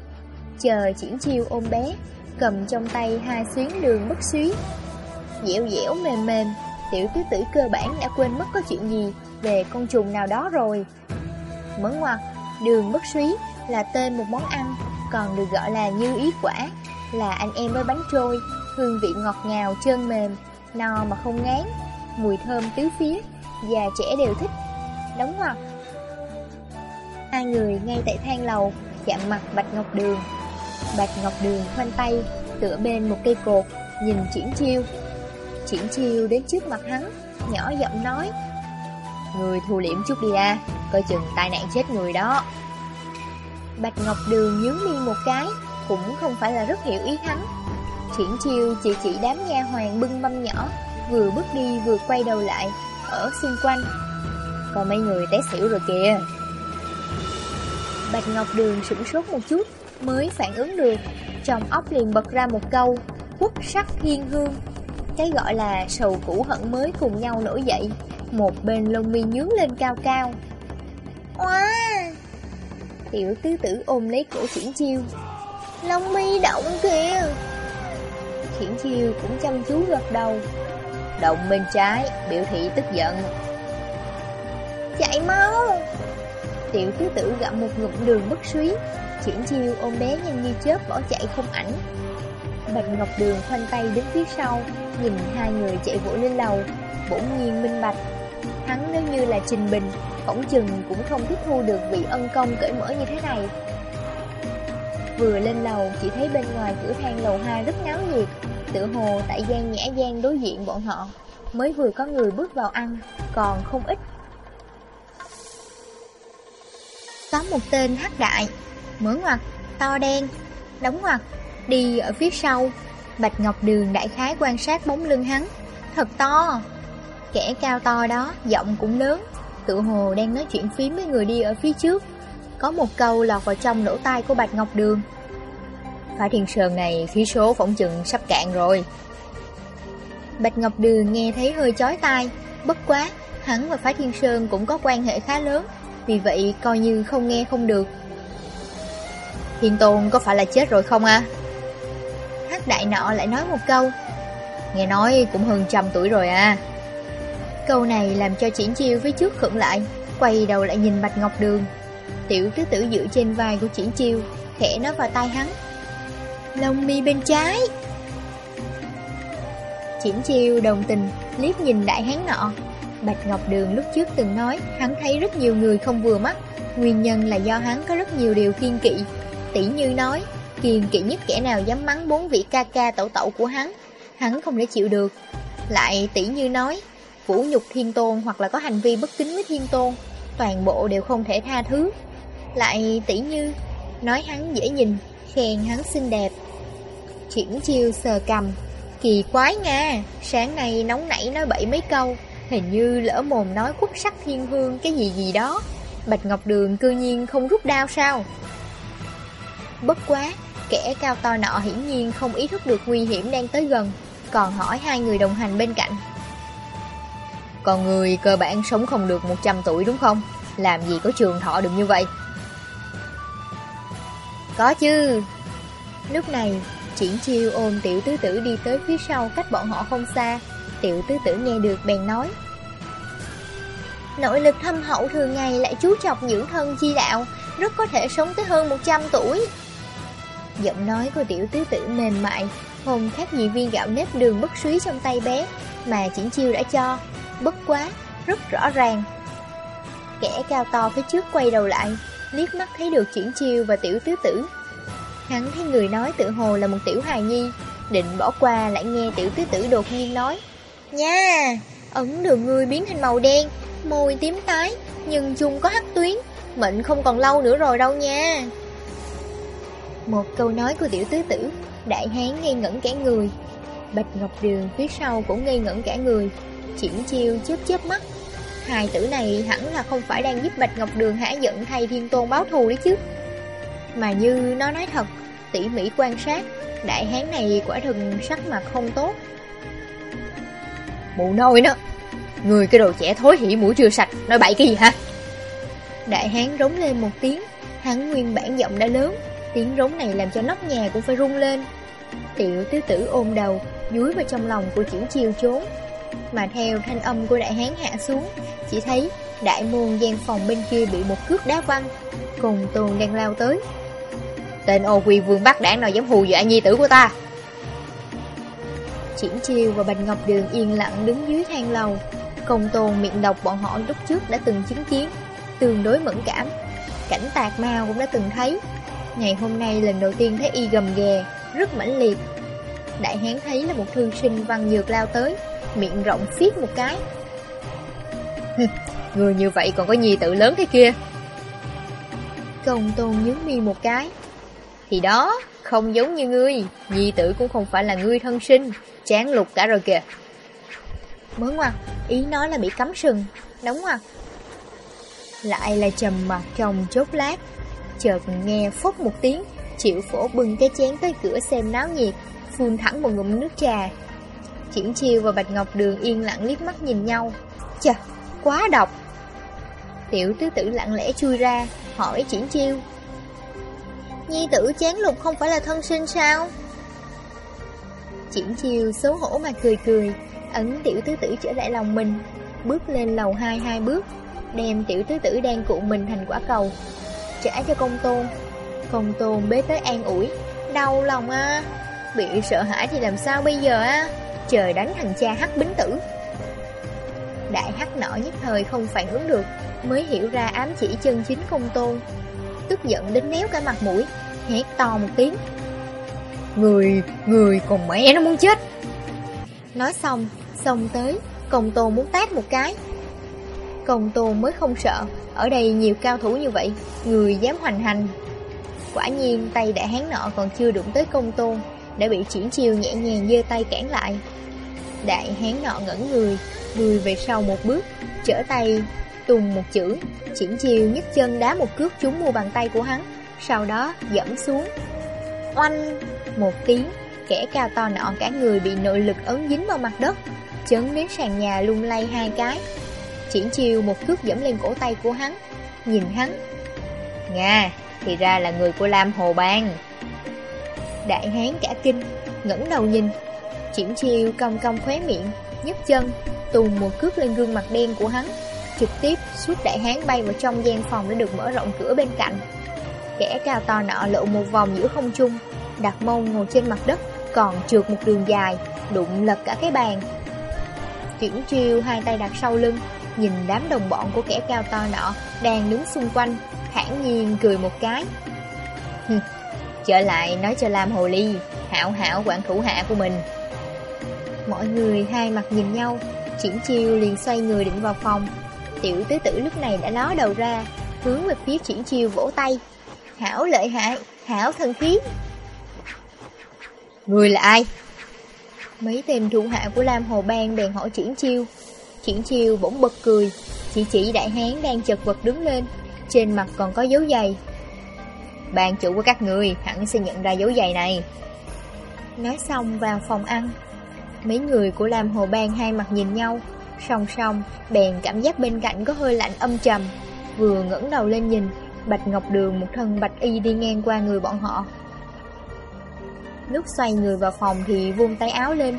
Chờ triển chiêu ôm bé Cầm trong tay hai xuyến đường bất xuyến Dẻo dẻo mềm mềm Tiểu tứ tử cơ bản đã quên mất có chuyện gì. Về con trùng nào đó rồi Mở ngoặt Đường bất suý là tên một món ăn, còn được gọi là như ý quả, là anh em với bánh trôi, hương vị ngọt ngào, trơn mềm, no mà không ngán, mùi thơm tứ phía, già trẻ đều thích. Đóng ngoặt, Hai người ngay tại thang lầu, chạm mặt Bạch Ngọc Đường. Bạch Ngọc Đường khoanh tay, tựa bên một cây cột, nhìn Triển Chiêu. Triển Chiêu đến trước mặt hắn, nhỏ giọng nói, Người thu liễm chút đi à, coi chừng tai nạn chết người đó. Bạch Ngọc Đường nhướng mi một cái, cũng không phải là rất hiểu ý hắn. Triển chiêu chỉ chỉ đám nha hoàng bưng mâm nhỏ, vừa bước đi vừa quay đầu lại, ở xung quanh. Còn mấy người té xỉu rồi kìa. Bạch Ngọc Đường sửng sốt một chút, mới phản ứng được. Trong óc liền bật ra một câu, quốc sắc thiên hương. Cái gọi là sầu cũ hận mới cùng nhau nổi dậy, một bên lông mi nhướng lên cao cao. Wow! Tiểu tứ tử ôm lấy cổ triển chiêu. Lông mi động kìa! Triển chiêu cũng chăm chú gật đầu. Động bên trái, biểu thị tức giận. Chạy mau! Tiểu tứ tử gặm một ngụm đường bất suý. Triển chiêu ôm bé nhanh như chớp bỏ chạy không ảnh. Bạch Ngọc Đường khoanh tay đứng phía sau, nhìn hai người chạy vội lên lầu, bỗng nhiên minh bạch Hắn nếu như là Trình Bình, phỏng chừng cũng không tiếp thu được vị ân công cởi mở như thế này. Vừa lên lầu, chỉ thấy bên ngoài cửa thang lầu 2 rất náo nhiệt, tự hồ tại gian nhã gian đối diện bọn họ. Mới vừa có người bước vào ăn, còn không ít. Có một tên hắc đại, mở ngoặt, to đen, đóng ngoặt, đi ở phía sau. Bạch Ngọc Đường đại khái quan sát bóng lưng hắn, thật to. Kẻ cao to đó, giọng cũng lớn, tự hồ đang nói chuyện phím với người đi ở phía trước. Có một câu lọt vào trong lỗ tai của Bạch Ngọc Đường. Phá Thiên Sơn này khí số phỏng chừng sắp cạn rồi. Bạch Ngọc Đường nghe thấy hơi chói tai, bất quá, hắn và Phá Thiên Sơn cũng có quan hệ khá lớn, vì vậy coi như không nghe không được. Thiên Tôn có phải là chết rồi không à? Hắc đại nọ lại nói một câu. Nghe nói cũng hơn trăm tuổi rồi à. Câu này làm cho triển chiêu với trước khựng lại, quay đầu lại nhìn Bạch Ngọc Đường. Tiểu tứ tử dựa trên vai của triển chiêu, khẽ nó vào tay hắn. Lông mi bên trái. Triển chiêu đồng tình, liếc nhìn đại hán nọ. Bạch Ngọc Đường lúc trước từng nói hắn thấy rất nhiều người không vừa mắt, nguyên nhân là do hắn có rất nhiều điều kiên kỵ. Tỷ như nói, kiên kỵ nhất kẻ nào dám mắng bốn vị ca ca tẩu tẩu của hắn, hắn không thể chịu được. Lại tỷ như nói, vũ nhục thiên tôn hoặc là có hành vi bất kính với thiên tôn, toàn bộ đều không thể tha thứ. Lại tỷ như, nói hắn dễ nhìn, khen hắn xinh đẹp. Triển chiêu sờ cầm, kỳ quái nha, sáng nay nóng nảy nói bậy mấy câu, hình như lỡ mồm nói quốc sắc thiên hương cái gì gì đó. Bạch Ngọc Đường cư nhiên không rút đao sao? Bất quá, kẻ cao to nọ hiển nhiên không ý thức được nguy hiểm đang tới gần, còn hỏi hai người đồng hành bên cạnh. Còn người cơ bản sống không được 100 tuổi đúng không? Làm gì có trường thọ được như vậy? Có chứ. Lúc này, triển chiêu ôm tiểu tứ tử đi tới phía sau cách bọn họ không xa. Tiểu tứ tử nghe được bèn nói. Nội lực thâm hậu thường ngày lại chú trọng dưỡng thân chi đạo, rất có thể sống tới hơn 100 tuổi. Giọng nói của tiểu tứ tử mềm mại, không khác gì viên gạo nếp đường bất suý trong tay bé, mà triển chiêu đã cho. Bất quá, rất rõ ràng. Kẻ cao to phía trước quay đầu lại, liếc mắt thấy được triển chiêu và tiểu tứ tử. Hắn thấy người nói tự hồ là một tiểu hài nhi, định bỏ qua lại nghe tiểu tứ tử đột nhiên nói. Nha, ẩn đường ngươi biến thành màu đen, môi tím tái, nhưng chung có hắc tuyến, mệnh không còn lâu nữa rồi đâu nha. Một câu nói của tiểu tứ tử, đại hán ngây ngẩn cả người. Bạch Ngọc Đường phía sau cũng ngây ngẩn cả người, triển chiêu chớp chớp mắt. Hai tử này hẳn là không phải đang giúp Bạch Ngọc Đường hả giận thay thiên tôn báo thù đấy chứ. Mà như nó nói thật, tỉ mỉ quan sát, đại hán này quả thực sắc mặt không tốt. Mụ nôi nó, người cái đồ trẻ thối hỉ mũi chưa sạch, nói bậy cái gì hả? Đại hán rống lên một tiếng, hắn nguyên bản giọng đã lớn, tiếng rống này làm cho nóc nhà cũng phải rung lên. Tiểu tứ tử ôm đầu, dúi vào trong lòng của triển chiêu trốn. Mà theo thanh âm của đại hán hạ xuống, chỉ thấy đại môn gian phòng bên kia bị một cước đá văng, cùng tường đang lao tới. Tên ô quy vương bắt đảng nào dám hù dọa nhi tử của ta? Triển chiêu và Bạch Ngọc Đường yên lặng đứng dưới thang lầu. Công tồn miệng độc bọn họ lúc trước đã từng chứng kiến, tương đối mẫn cảm. Cảnh tạc mau cũng đã từng thấy. Ngày hôm nay lần đầu tiên thấy y gầm ghè, rất mãnh liệt. Đại hán thấy là một thư sinh văn nhược lao tới, miệng rộng phiết một cái. Người như vậy còn có nhi tự lớn thế kia. Công tôn nhướng mi một cái. Thì đó, không giống như ngươi, nhi tử cũng không phải là ngươi thân sinh, chán lục cả rồi kìa. Mới ngoặt, ý nói là bị cắm sừng, đóng ngoặt. Lại là trầm mặt trong chốt lát, chợt nghe phốc một tiếng, chịu phổ bưng cái chén tới cửa xem náo nhiệt, phun thẳng một ngụm nước trà. Triển chiêu và Bạch Ngọc Đường yên lặng liếc mắt nhìn nhau. Chà, quá độc. Tiểu tứ tử lặng lẽ chui ra, hỏi triển chiêu. Nhi tử chán lục không phải là thân sinh sao? Triển chiêu xấu hổ mà cười cười, ấn tiểu tứ tử trở lại lòng mình, bước lên lầu hai hai bước, đem tiểu tứ tử đang cụ mình thành quả cầu, trả cho công tôn. Công tôn bế tới an ủi, đau lòng à, bị sợ hãi thì làm sao bây giờ à, trời đánh thằng cha hắc bính tử. Đại hắc nọ nhất thời không phản ứng được, mới hiểu ra ám chỉ chân chính công tôn. Tức giận đến méo cả mặt mũi, hét to một tiếng. Người, người còn mẹ nó muốn chết. Nói xong, xông tới, công tôn muốn tát một cái. Công tôn mới không sợ, ở đây nhiều cao thủ như vậy, người dám hoành hành. Quả nhiên tay đại hán nọ còn chưa đụng tới công tôn, đã bị triển chiêu nhẹ nhàng giơ tay cản lại. Đại hán nọ ngẩn người, lùi về sau một bước, trở tay tùng một chữ, triển chiêu nhấc chân đá một cước trúng mu bàn tay của hắn, sau đó dẫm xuống. Oanh! Một tiếng, kẻ cao to nọ cả người bị nội lực ấn dính vào mặt đất, chấn đến sàn nhà lung lay hai cái. Triển chiêu một cước dẫm lên cổ tay của hắn, nhìn hắn. Nga, thì ra là người của Lam Hồ Bang. Đại hán cả kinh, ngẩng đầu nhìn. Triển chiêu cong cong khóe miệng, nhấc chân, tùng một cước lên gương mặt đen của hắn. Trực tiếp suốt đại hán bay vào trong gian phòng để được mở rộng cửa bên cạnh. Kẻ cao to nọ lộ một vòng giữa không trung, đặt mông ngồi trên mặt đất, còn trượt một đường dài, đụng lật cả cái bàn. Triển chiêu hai tay đặt sau lưng, nhìn đám đồng bọn của kẻ cao to nọ đang đứng xung quanh, thản nhiên cười một cái. Trở lại nói cho Lam Hồ Ly, hảo hảo quản thủ hạ của mình. Mọi người hai mặt nhìn nhau, triển chiêu liền xoay người định vào phòng. Tiểu tứ tử lúc này đã ló đầu ra, hướng về phía triển chiêu vỗ tay. Hảo lợi hại, hảo thần khí. Người là ai? Mấy tên thủ hạ của Lam Hồ Bang bèn hỏi triển chiêu. Triển chiêu bỗng bật cười, chỉ chỉ đại hán đang chật vật đứng lên, trên mặt còn có dấu giày. Bạn chủ của các người hẳn sẽ nhận ra dấu giày này. Nói xong vào phòng ăn, mấy người của Lam Hồ Bang hai mặt nhìn nhau, song song bèn cảm giác bên cạnh có hơi lạnh âm trầm, vừa ngẩng đầu lên nhìn, Bạch Ngọc Đường một thân bạch y đi ngang qua người bọn họ. Lúc xoay người vào phòng thì vuông tay áo lên,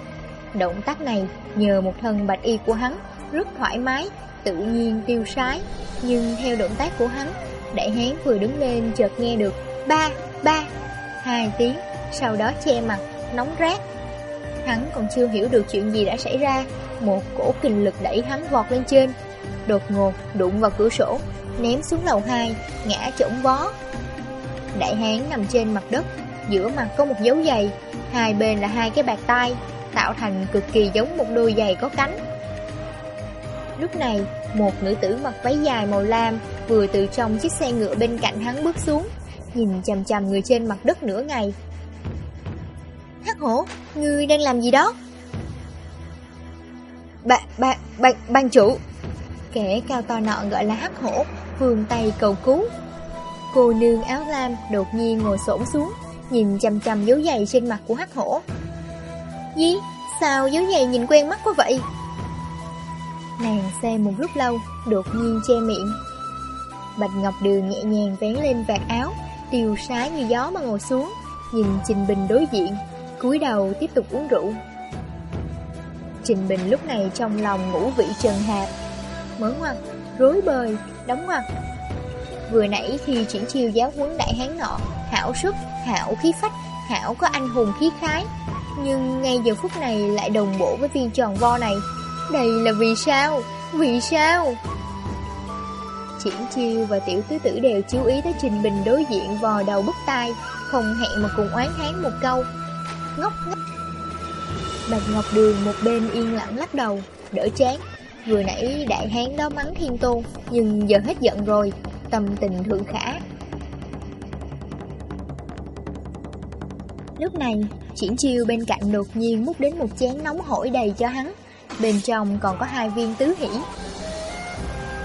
động tác này nhờ một thân bạch y của hắn rất thoải mái, tự nhiên tiêu sái, nhưng theo động tác của hắn, đại hán vừa đứng lên chợt nghe được ba, ba, hai tiếng, sau đó che mặt, nóng rát. Hắn còn chưa hiểu được chuyện gì đã xảy ra, một cổ kình lực đẩy hắn vọt lên trên, đột ngột đụng vào cửa sổ, ném xuống lầu hai, ngã chổng vó. Đại hán nằm trên mặt đất, giữa mặt có một dấu giày, hai bên là hai cái bạc tay, tạo thành cực kỳ giống một đôi giày có cánh. Lúc này, một nữ tử mặc váy dài màu lam vừa từ trong chiếc xe ngựa bên cạnh hắn bước xuống, nhìn chằm chằm người trên mặt đất nửa ngày. Hắc hổ, ngươi đang làm gì đó? Ba, ba, ban, ban chủ. Kẻ cao to nọ gọi là hắc hổ, Vườn tay cầu cứu. Cô nương áo lam đột nhiên ngồi xổm xuống, nhìn chằm chằm dấu giày trên mặt của hắc hổ. Gì? Sao dấu giày nhìn quen mắt quá vậy? Nàng xem một lúc lâu, đột nhiên che miệng. Bạch Ngọc Đường nhẹ nhàng vén lên vạt áo, tiêu sái như gió mà ngồi xuống, nhìn Trình Bình đối diện, cúi đầu tiếp tục uống rượu. Trình Bình lúc này trong lòng ngũ vị trần hạp, mở ngoặt, rối bời, đóng ngoặt. Vừa nãy khi triển chiêu giáo huấn đại hán nọ, hảo sức, hảo khí phách, hảo có anh hùng khí khái, nhưng ngay giờ phút này lại đồng bộ với viên tròn vo này. Đây là vì sao? Vì sao? Triển chiêu và tiểu tứ tử đều chú ý tới Trình Bình đối diện vò đầu bức tai, không hẹn mà cùng oán hán một câu. Ngốc ngốc. Bạch Ngọc Đường một bên yên lặng lắc đầu, đỡ chán. Vừa nãy đại hán đó mắng thiên tôn, nhưng giờ hết giận rồi, tâm tình thượng khả. Lúc này, triển chiêu bên cạnh đột nhiên múc đến một chén nóng hổi đầy cho hắn. Bên trong còn có hai viên tứ hỷ.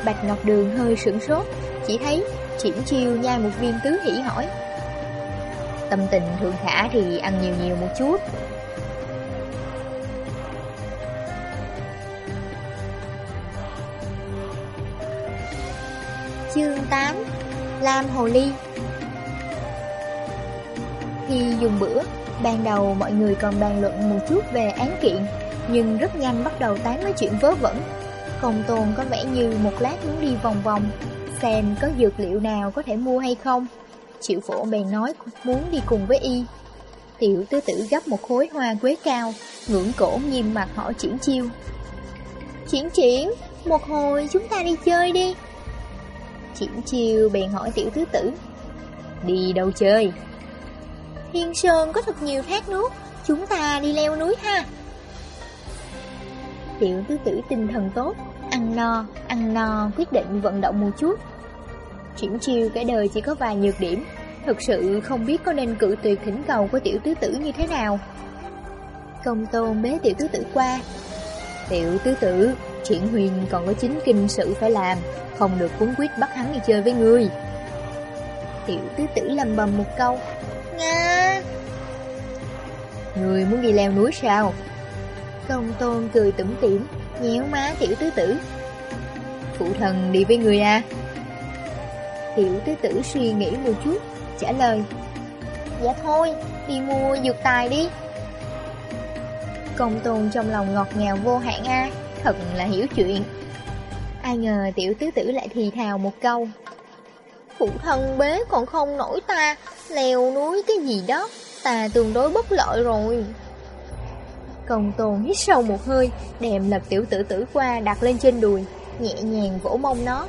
Bạch Ngọc Đường hơi sửng sốt, chỉ thấy triển chiêu nhai một viên tứ hỷ hỏi. Tâm tình thượng khả thì ăn nhiều nhiều một chút. Chương 8 Lam Hồ Ly Khi dùng bữa, ban đầu mọi người còn bàn luận một chút về án kiện, nhưng rất nhanh bắt đầu tán nói chuyện vớ vẩn. Công tôn có vẻ như một lát muốn đi vòng vòng, xem có dược liệu nào có thể mua hay không. Triệu phổ bèn nói muốn đi cùng với y. Tiểu tứ tử gấp một khối hoa quế cao, ngưỡng cổ nghiêm mặt hỏi triển chiêu. Triển triển, một hồi chúng ta đi chơi đi. Triển chiêu bèn hỏi tiểu tứ tử. Đi đâu chơi? Thiên Sơn có thật nhiều thác nước, chúng ta đi leo núi ha. Tiểu tứ tử tinh thần tốt, ăn no, ăn no, quyết định vận động một chút. Triển chiêu cái đời chỉ có vài nhược điểm, thực sự không biết có nên cự tuyệt thỉnh cầu của tiểu tứ tử như thế nào. Công tôn bế tiểu tứ tử qua. Tiểu tứ tử, triển huyền còn có chính kinh sự phải làm, không được cuốn quyết bắt hắn đi chơi với ngươi. Tiểu tứ tử lầm bầm một câu, Nga! Người muốn đi leo núi sao? Công tôn cười tủm tỉm, nhéo má tiểu tứ tử. Phụ thần đi với người à? Tiểu tứ tử suy nghĩ một chút, trả lời. Dạ thôi, đi mua dược tài đi. Công tôn trong lòng ngọt ngào vô hạn a Thật là hiểu chuyện. Ai ngờ tiểu tứ tử lại thì thào một câu. Phụ thân bế còn không nổi ta Leo núi cái gì đó Ta tương đối bất lợi rồi. Công tôn hít sâu một hơi Đem lật tiểu tử tử qua đặt lên trên đùi Nhẹ nhàng vỗ mông nó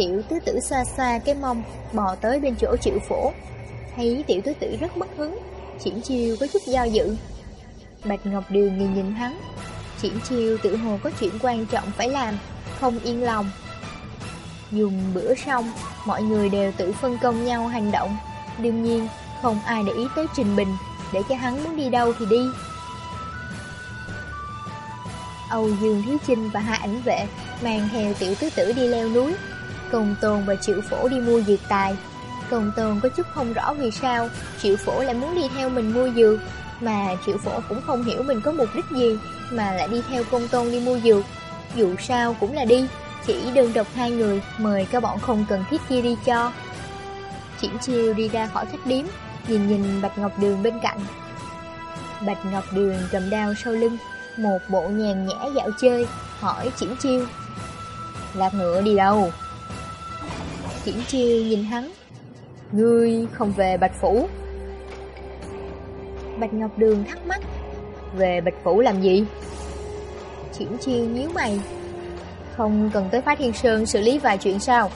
Tiểu tứ tử xa xa cái mông Bò tới bên chỗ chịu phổ. Thấy tiểu tứ tử rất mất hứng, Triển chiêu có chút do dự. Bạch Ngọc Đường nhìn nhìn hắn, Triển chiêu tự hồ có chuyện quan trọng phải làm, Không yên lòng. Dùng bữa xong, Mọi người đều tự phân công nhau hành động. Đương nhiên, không ai để ý tới Trình Bình, Để cho hắn muốn đi đâu thì đi. Âu Dương Thiếu trinh và hai ảnh vệ Mang theo tiểu tứ tử đi leo núi. Công Tôn và Triệu Phổ đi mua dược tài. Công Tôn có chút không rõ vì sao Triệu Phổ lại muốn đi theo mình mua dược, Mà Triệu Phổ cũng không hiểu mình có mục đích gì Mà lại đi theo Công Tôn đi mua dược. Dù sao cũng là đi, Chỉ đơn độc hai người Mời các bọn không cần thiết kia đi cho. Triển chiêu đi ra khỏi khách điếm, Nhìn nhìn Bạch Ngọc Đường bên cạnh. Bạch Ngọc Đường cầm đao sau lưng, Một bộ nhàn nhã dạo chơi, Hỏi Triển chiêu, Lạc ngựa đi đâu? Triển chiêu nhìn hắn. Ngươi không về Bạch Phủ. Bạch Ngọc Đường thắc mắc, Về Bạch Phủ làm gì? Triển chiêu nhíu mày. Không cần tới Phá Thiên Sơn xử lý vài chuyện sao?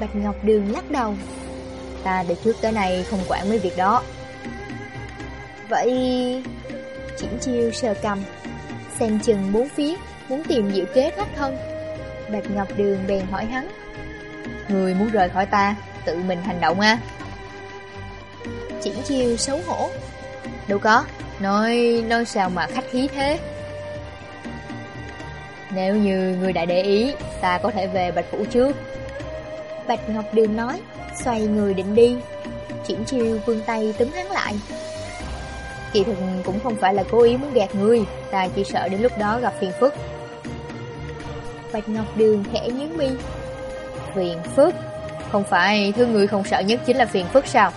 Bạch Ngọc Đường lắc đầu. Ta từ trước tới nay không quản mấy việc đó. Vậy Triển chiêu sờ cầm, Xem chừng bốn phía, Muốn tìm diệu kế thoát thân. Bạch Ngọc Đường bèn hỏi hắn. Người muốn rời khỏi ta Tự mình hành động à Triển chiêu xấu hổ. Đâu có Nói, nói sao mà khách khí thế? Nếu như người đã để ý Ta có thể về Bạch Phủ trước. Bạch Ngọc Đường nói Xoay người định đi. Triển chiêu vươn tay túm hắn lại. Kỳ thực cũng không phải là cố ý muốn gạt ngươi Ta chỉ sợ đến lúc đó gặp phiền phức. Bạch Ngọc Đường khẽ nhướng mi Phiền phức. Không phải thứ người không sợ nhất chính là phiền phức sao?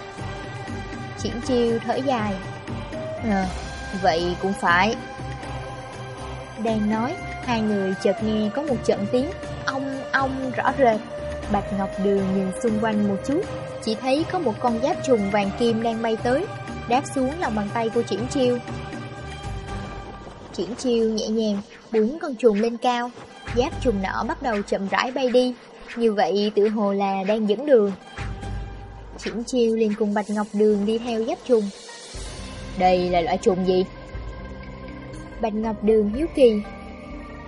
Triển chiêu thở dài. À vậy cũng phải. Đang nói, Hai người chợt nghe có một trận tiếng Ông ông rõ rệt. Bạch Ngọc Đường nhìn xung quanh một chút, Chỉ thấy có một con giáp trùng vàng kim đang bay tới, Đáp xuống lòng bàn tay của Triển Chiêu. Triển Chiêu nhẹ nhàng Búng con trùng lên cao. Giáp trùng nọ bắt đầu chậm rãi bay đi. Như vậy tự hồ là đang dẫn đường. Triển Chiêu liền cùng Bạch Ngọc Đường đi theo giáp trùng. Đây là loại trùng gì? Bạch Ngọc Đường hiếu kỳ.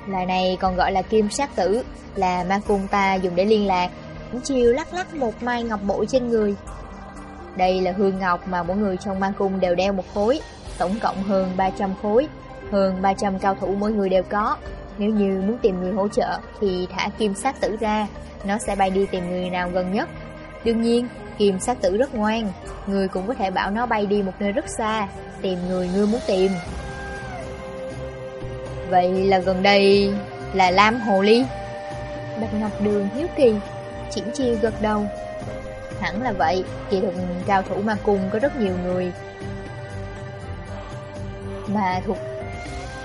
Loài này còn gọi là kim sát tử Là ma cung ta dùng để liên lạc. Triển Chiêu lắc lắc một mai ngọc bội trên người. Đây là hương ngọc mà mỗi người trong ma cung đều đeo một khối Tổng cộng hơn 300 khối Hơn 300 cao thủ mỗi người đều có. Nếu như muốn tìm người hỗ trợ thì thả kim sát tử ra, nó sẽ bay đi tìm người nào gần nhất. Đương nhiên, kim sát tử rất ngoan, người cũng có thể bảo nó bay đi một nơi rất xa, tìm người ngươi muốn tìm. Vậy là gần đây là Lam Hồ Ly. Bạch Ngọc Đường hiếu kỳ, triển chiêu gật đầu. Hẳn là vậy, kỳ thuật cao thủ ma cung có rất nhiều người. Mà thuộc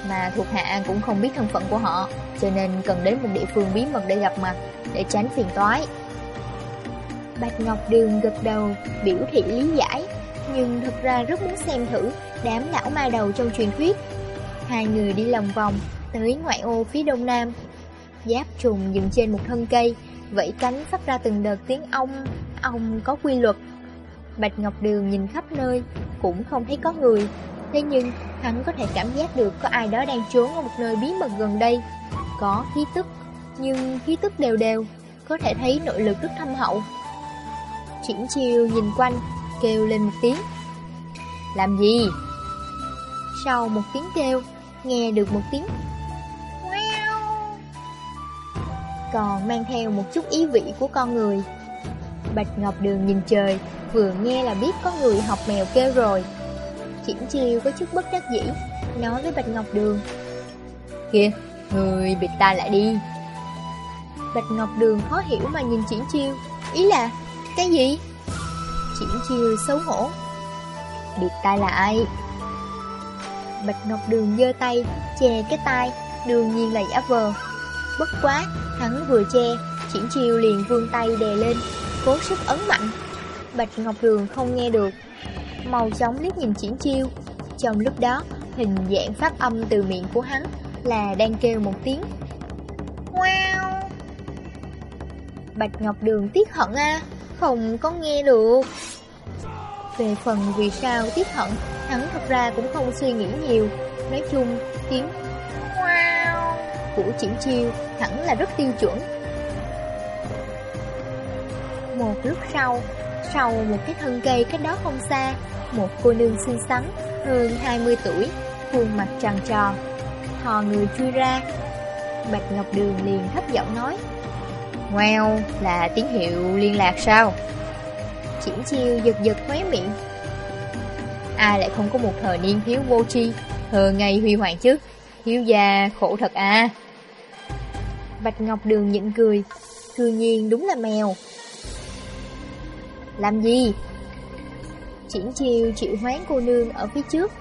mà thuộc hạ cũng không biết thân phận của họ, cho nên cần đến một địa phương bí mật để gặp mặt, để tránh phiền toái. Bạch Ngọc Đường gật đầu, biểu thị lý giải, nhưng thật ra rất muốn xem thử đám lão ma đầu trong truyền thuyết. Hai người đi lòng vòng, tới ngoại ô phía đông nam. Giáp trùng dừng trên một thân cây, vẫy cánh phát ra từng đợt tiếng ong, ong có quy luật. Bạch Ngọc Đường nhìn khắp nơi, cũng không thấy có người, Thế nhưng, hắn có thể cảm giác được có ai đó đang trốn ở một nơi bí mật gần đây. Có khí tức, nhưng khí tức đều đều, có thể thấy nội lực rất thâm hậu. Triển chiêu nhìn quanh, kêu lên một tiếng. Làm gì? Sau một tiếng kêu, nghe được một tiếng còn mang theo một chút ý vị của con người. Bạch Ngọc Đường nhìn trời, vừa nghe là biết có người học mèo kêu rồi. Triển chiêu có chút bất đắc dĩ Nói với Bạch Ngọc Đường Kìa, người bịt ta lại đi Bạch Ngọc Đường khó hiểu mà nhìn Triển chiêu Ý là, cái gì? Triển chiêu xấu hổ Biệt tai là ai? Bạch Ngọc Đường giơ tay, che cái tai, đương nhiên là giả vờ. Bất quá, hắn vừa che, triển chiêu liền vươn tay đè lên, cố sức ấn mạnh. Bạch Ngọc Đường không nghe được, màu chóng liếc nhìn triển chiêu. Trong lúc đó, hình dạng phát âm từ miệng của hắn là đang kêu một tiếng. Bạch Ngọc Đường tiếc hận a không có nghe được. Về phần vì sao tiếc hận, hắn thật ra cũng không suy nghĩ nhiều. Nói chung, tiếng wow của triển chiêu hẳn là rất tiêu chuẩn. Một lúc sau, sau một cái thân cây cách đó không xa, một cô nương xinh xắn, hơn 20 tuổi, khuôn mặt tròn tròn, thò người chui ra. Bạch Ngọc Đường liền thấp giọng nói, Ngoeo là tín hiệu liên lạc sao? Triển chiêu giật giật khóe miệng. Ai lại không có một thời niên thiếu vô tri, thờ ngày huy hoàng chứ? Thiếu gia khổ thật à. Bạch Ngọc Đường nhịn cười, cư nhiên đúng là mèo. Làm gì? Triển chiêu chịu hoán cô nương ở phía trước.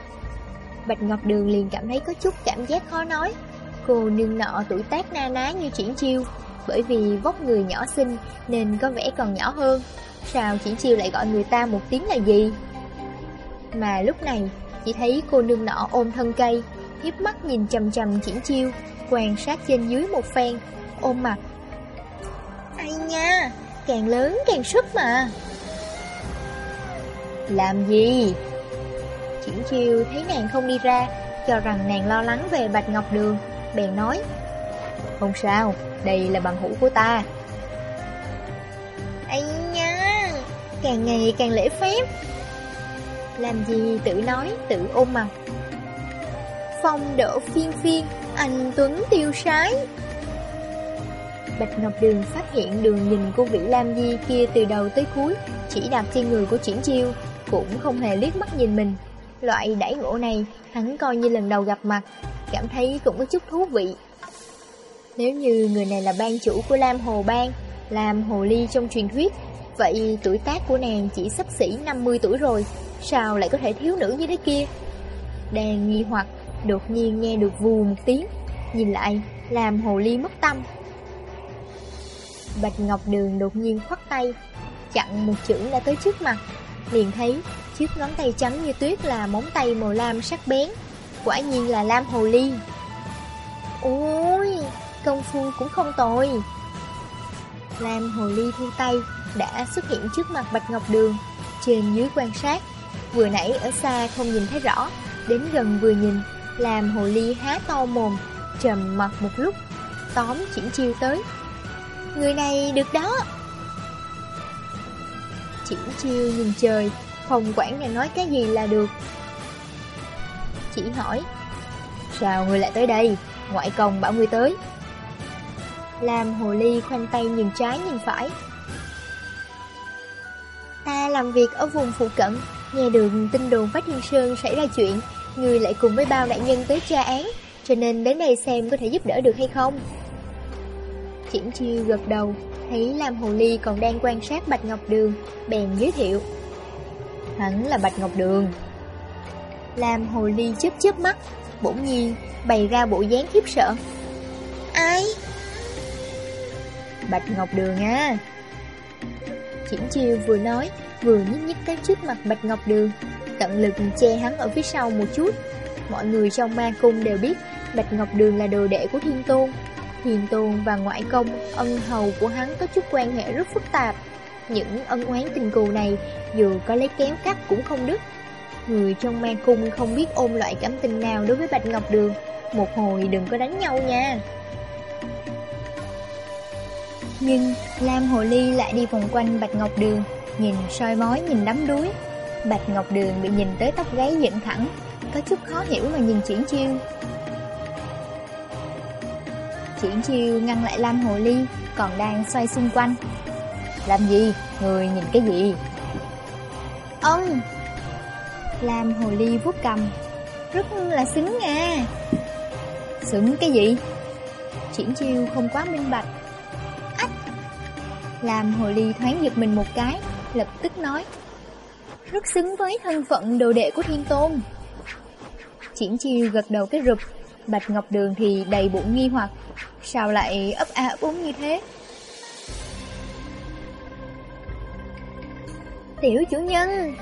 Bạch Ngọc Đường liền cảm thấy có chút cảm giác khó nói. Cô nương nọ tuổi tác na ná như triển chiêu, bởi vì vóc người nhỏ xinh nên có vẻ còn nhỏ hơn. Sao triển chiêu lại gọi người ta một tiếng là gì? Mà lúc này, chỉ thấy cô nương nọ ôm thân cây, hiếp mắt nhìn chầm chầm triển chiêu, quan sát trên dưới một phen, ôm mặt. Ai nha, càng lớn càng sức mà. Làm gì? Triển chiêu thấy nàng không đi ra, cho rằng nàng lo lắng về Bạch Ngọc Đường, bèn nói. Không sao, đây là bằng hữu của ta. Ây nha, càng ngày càng lễ phép. Làm gì tự nói, tự ôm mặt. Phong đỡ phiên phiên, anh Tuấn tiêu sái. Bạch Ngọc Đường phát hiện đường nhìn của vị Lam Di kia từ đầu tới cuối chỉ đặt trên người của Triển Chiêu, cũng không hề liếc mắt nhìn mình. Loại đãi ngộ này, hắn coi như lần đầu gặp mặt, cảm thấy cũng có chút thú vị. Nếu như người này là ban chủ của Lam Hồ Bang, Lam Hồ Ly trong truyền thuyết, vậy tuổi tác của nàng chỉ sắp xỉ 50 tuổi rồi, sao lại có thể thiếu nữ như thế kia? Đang nghi hoặc, đột nhiên nghe được vù một tiếng, nhìn lại, làm Hồ Ly mất tâm. Bạch Ngọc Đường đột nhiên khoắt tay, chặn một chữ đã tới trước mặt, liền thấy chiếc ngón tay trắng như tuyết là móng tay màu lam sắc bén, quả nhiên là Lam Hồ Ly. Ôi, công phu cũng không tồi. Lam Hồ Ly thu tay, đã xuất hiện trước mặt Bạch Ngọc Đường, trên dưới quan sát. Vừa nãy ở xa không nhìn thấy rõ, đến gần vừa nhìn, Lam Hồ Ly há to mồm, trầm mặt một lúc, tóm chỉnh chiêu tới. Người này được đó. Chỉnh chiêu nhìn trời, không quản nàng nói cái gì là được. Chỉ hỏi, sao người lại tới đây? Ngoại công bảo người tới. Làm hồ ly khoanh tay nhìn trái nhìn phải. Ta làm việc ở vùng phụ cận, nghe được tin đồn vách Thiên Sơn xảy ra chuyện, người lại cùng với bao đại nhân tới tra án, cho nên đến đây xem có thể giúp đỡ được hay không. Triển chiêu gật đầu, thấy Lam Hồ Ly còn đang quan sát Bạch Ngọc Đường, bèn giới thiệu. Hắn là Bạch Ngọc Đường. Lam Hồ Ly chớp chớp mắt, bỗng nhiên bày ra bộ dáng khiếp sợ. Bạch Ngọc Đường á. Triển chiêu vừa nói, vừa nhích nhích tới trước mặt Bạch Ngọc Đường, tận lực che hắn ở phía sau một chút. Mọi người trong ma cung đều biết Bạch Ngọc Đường là đồ đệ của Thiên Tôn, Hiền Tôn và ngoại công, ân hầu của hắn có chút quan hệ rất phức tạp. Những ân oán tình cù này, dù có lấy kéo cắt cũng không đứt. Người trong ma cung không biết ôm loại cảm tình nào đối với Bạch Ngọc Đường, một hồi đừng có đánh nhau nha. Nhưng Lam Hồ Ly lại đi vòng quanh Bạch Ngọc Đường, nhìn soi mói nhìn đắm đuối. Bạch Ngọc Đường bị nhìn tới tóc gáy dựng thẳng, có chút khó hiểu mà nhìn Triển Chiêu. Triển chiêu ngăn lại Lam Hồ Ly Còn đang xoay xung quanh Làm gì? Người nhìn cái gì? Ông Lam Hồ Ly vuốt cầm Rất là xứng à Xứng cái gì? Triển chiêu không quá minh bạch làm hồ ly thoáng giật mình một cái, Lập tức nói. Rất xứng với thân phận đồ đệ của thiên tôn. Triển chiêu gật đầu cái rụp. Bạch Ngọc Đường thì đầy bụng nghi hoặc. Sao lại ấp a ấp úng như thế? Tiểu chủ nhân!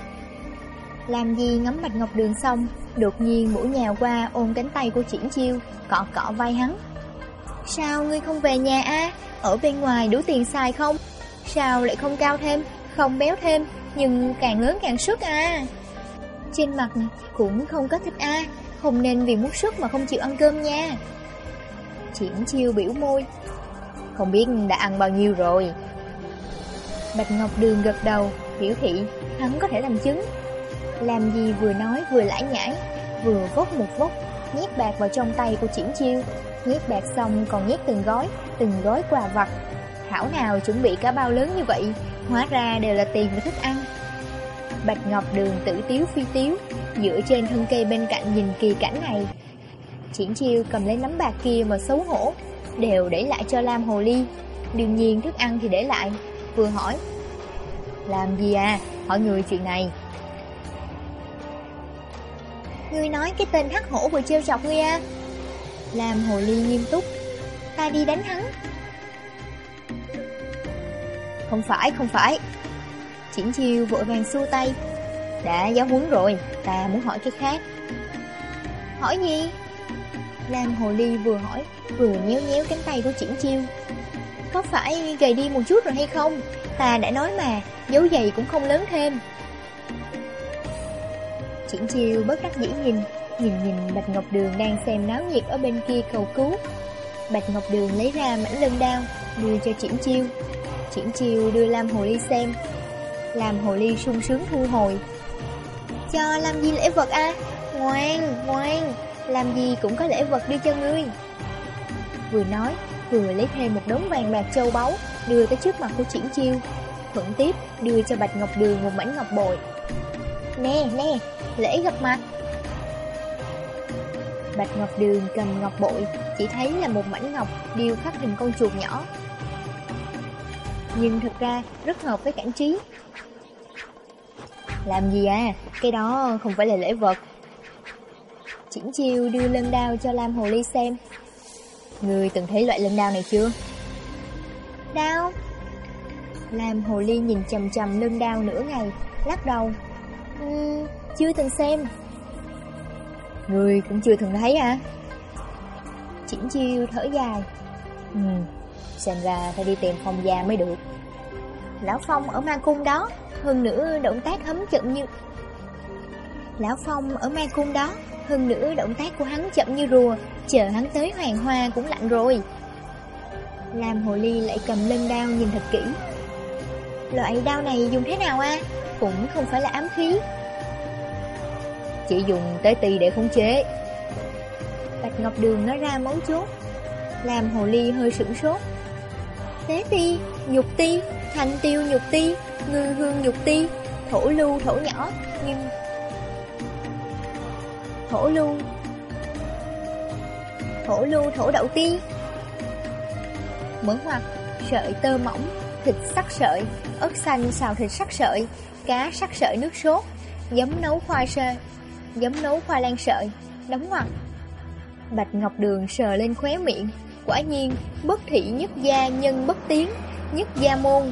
Làm gì ngắm Bạch Ngọc Đường xong, Đột nhiên mũi nhào qua ôm cánh tay của Triển Chiêu, Cọ cọ vai hắn. Sao ngươi không về nhà a Ở bên ngoài đủ tiền xài không? Sao lại không cao thêm, Không béo thêm, Nhưng càng lớn càng sức a Trên mặt cũng không có thích a, Không nên vì muốn sức mà không chịu ăn cơm nha. Triển chiêu biểu môi. Không biết đã ăn bao nhiêu rồi. Bạch Ngọc Đường gật đầu Biểu thị, hắn có thể làm chứng. Làm gì vừa nói vừa lãi nhãi, Vừa vốc một vốc Nhét bạc vào trong tay của Triển chiêu. Nhét bạc xong còn nhét từng gói Từng gói quà vặt. Thảo nào chuẩn bị cả bao lớn như vậy, Hóa ra đều là tiền và thức ăn. Bạch Ngọc Đường tử tiếu phi tiếu, Dựa trên thân cây bên cạnh nhìn kỳ cảnh này. Triển chiêu cầm lấy nắm bạc kia mà xấu hổ, Đều để lại cho Lam Hồ Ly. Đương nhiên thức ăn thì để lại, Vừa hỏi. Làm gì à? Hỏi người chuyện này. Ngươi nói cái tên hắc hổ vừa trêu chọc ngươi à làm Hồ Ly nghiêm túc. Ta đi đánh hắn. Không phải, không phải. Chỉnh chiêu vội vàng xua tay. Đã giáo huấn rồi, ta muốn hỏi cái khác. Hỏi gì? Lam Hồ Ly vừa hỏi Vừa nhéo nhéo cánh tay của Chỉnh chiêu. Có phải gầy đi một chút rồi hay không? Ta đã nói mà Dấu giày cũng không lớn thêm. Chỉnh chiêu bất đắc dĩ nhìn. Nhìn nhìn Bạch Ngọc Đường đang xem náo nhiệt ở bên kia cầu cứu. Bạch Ngọc Đường lấy ra mảnh lân đao Đưa cho Triển chiêu. Triển chiêu đưa Lam Hồ Ly xem. Làm Hồ Ly sung sướng thu hồi. Cho làm gì lễ vật à? Ngoan, ngoan. Làm gì cũng có lễ vật đưa cho ngươi. Vừa nói Vừa lấy thêm một đống vàng bạc châu báu Đưa tới trước mặt của Triển chiêu. Thuận tiếp đưa cho Bạch Ngọc Đường một mảnh ngọc bội. Nè, nè, lễ gặp mặt. Bạch Ngọc Đường cầm ngọc bội Chỉ thấy là một mảnh ngọc điêu khắc hình con chuột nhỏ. Nhưng thực ra rất hợp với cảnh trí. Làm gì à? Cái đó không phải là lễ vật. Triển chiêu đưa lân đao cho Lam Hồ Ly xem. Người từng thấy loại lân đao này chưa? Đao? Lam Hồ Ly nhìn chầm chầm lân đao nửa ngày Lắc đầu. Uhm, Chưa từng xem. Người cũng chưa từng thấy à chỉnh chiêu thở dài. Ừ Xem ra phải đi tìm phong gia mới được. Lão Phong ở ma cung đó, Hơn nữa động tác hấm chậm như Lão Phong ở ma cung đó, Hơn nữa động tác của hắn chậm như rùa, Chờ hắn tới hoàng hoa cũng lạnh rồi. Làm Hồ Ly lại cầm lân đao nhìn thật kỹ. Loại đao này dùng thế nào a? Cũng không phải là ám khí. Chỉ dùng tế ti để khống chế. Bạch Ngọc Đường nói ra mấu chốt Làm hồ ly hơi sửng sốt. Tế ti, nhục ti, thành tiêu nhục ti, ngư hương nhục ti, thổ lưu thổ nhỏ Nhưng Thổ lưu. Thổ lưu thổ đậu ti. Mỡ hoặc, sợi tơ mỏng, thịt sắc sợi, ớt xanh xào thịt sắc sợi, cá sắc sợi nước sốt, giấm nấu khoai sơ, giống nấu khoai lang sợi, đóng ngoặt. Bạch Ngọc Đường sờ lên khóe miệng, quả nhiên bất thị nhất gia nhân bất tiến, nhất gia môn.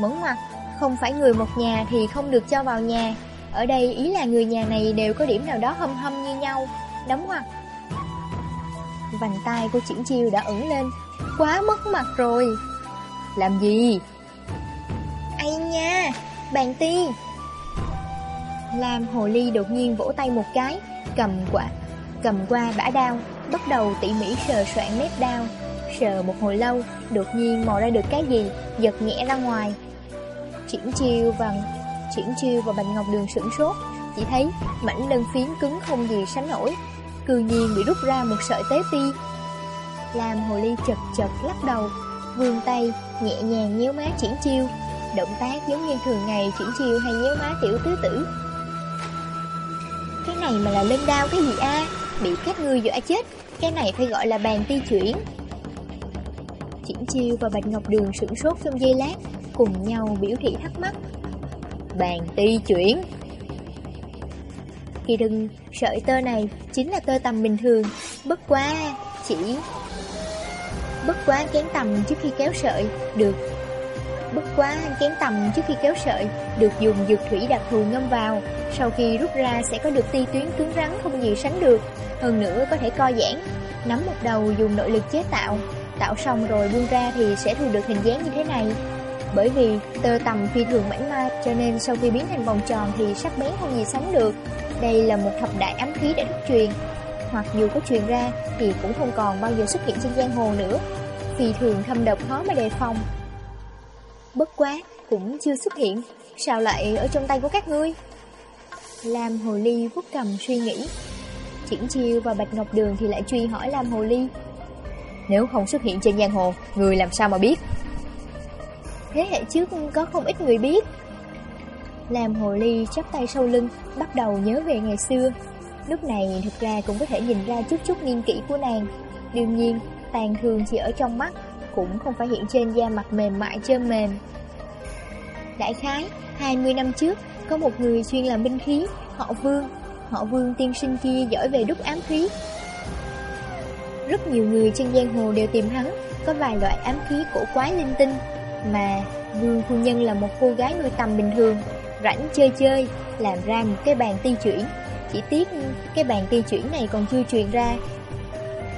Mẫn ngoặt, không phải người một nhà thì không được cho vào nhà. Ở đây ý là người nhà này đều có điểm nào đó hâm hâm như nhau, đóng ngoặt. Vành tay của Triển Chiêu đã ửng lên, quá mất mặt rồi. Làm gì? Ây nha, bàn ti lam hồ ly đột nhiên vỗ tay một cái, cầm quả, cầm qua bả đao, bắt đầu tỉ mỉ sờ soạn mép đao. Sờ một hồi lâu, đột nhiên mò ra được cái gì, giật nhẹ ra ngoài. Triển chiêu và triển chiêu và Bạch Ngọc Đường sửng sốt, chỉ thấy mảnh lân phiến cứng không gì sánh nổi, cư nhiên bị rút ra một sợi tế phi, lam hồ ly chật chật lắc đầu, vươn tay, nhẹ nhàng nhéo má triển chiêu. Động tác giống như thường ngày triển chiêu hay nhéo má tiểu tứ tử. Cái này mà là lên đao cái gì a? Bị các ngươi dọa chết. Cái này phải gọi là bàn ti chuyển. Triển Chiêu và Bạch Ngọc Đường sửng sốt trong giây lát, cùng nhau biểu thị thắc mắc. Bàn ti chuyển. Kỳ đừng, sợi tơ này chính là tơ tầm bình thường, bất quá, chỉ... Bất quá kén tầm trước khi kéo sợi, được Bất quá kén tầm trước khi kéo sợi, Được dùng dược thủy đặc thù ngâm vào. Sau khi rút ra sẽ có được ti tuyến cứng rắn không gì sánh được. Hơn nữa có thể co giãn, Nắm một đầu dùng nội lực chế tạo. Tạo xong rồi buông ra thì sẽ thu được hình dáng như thế này. Bởi vì tơ tầm phi thường mảnh mai Cho nên sau khi biến thành vòng tròn thì sắc bén không gì sánh được. Đây là một thập đại ám khí đã thất truyền. Hoặc dù có truyền ra thì cũng không còn bao giờ xuất hiện trên giang hồ nữa. Phi thường thâm độc khó mà đề phòng. Bất quá, cũng chưa xuất hiện. Sao lại ở trong tay của các ngươi? Lam Hồ Ly vuốt cầm suy nghĩ. Triển Chiêu và Bạch Ngọc Đường thì lại truy hỏi Lam Hồ Ly. Nếu không xuất hiện trên giang hồ Người làm sao mà biết? Thế hệ trước có không ít người biết. Lam Hồ Ly chắp tay sau lưng Bắt đầu nhớ về ngày xưa. Lúc này thực ra cũng có thể nhìn ra chút chút nghiên kỹ của nàng. Đương nhiên, tàn thường chỉ ở trong mắt cũng không phải hiện trên da mặt mềm mại trơn mềm. Đại khái, 20 năm trước, có một người chuyên làm binh khí, họ Vương. Họ Vương tiên sinh kia giỏi về đúc ám khí. Rất nhiều người trên giang hồ đều tìm hắn, có vài loại ám khí cổ quái linh tinh. Mà Vương Phu Nhân là một cô gái nuôi tầm bình thường, rảnh chơi chơi, làm ra một cái bàn ti chuyển. Chỉ tiếc cái bàn ti chuyển này còn chưa truyền ra.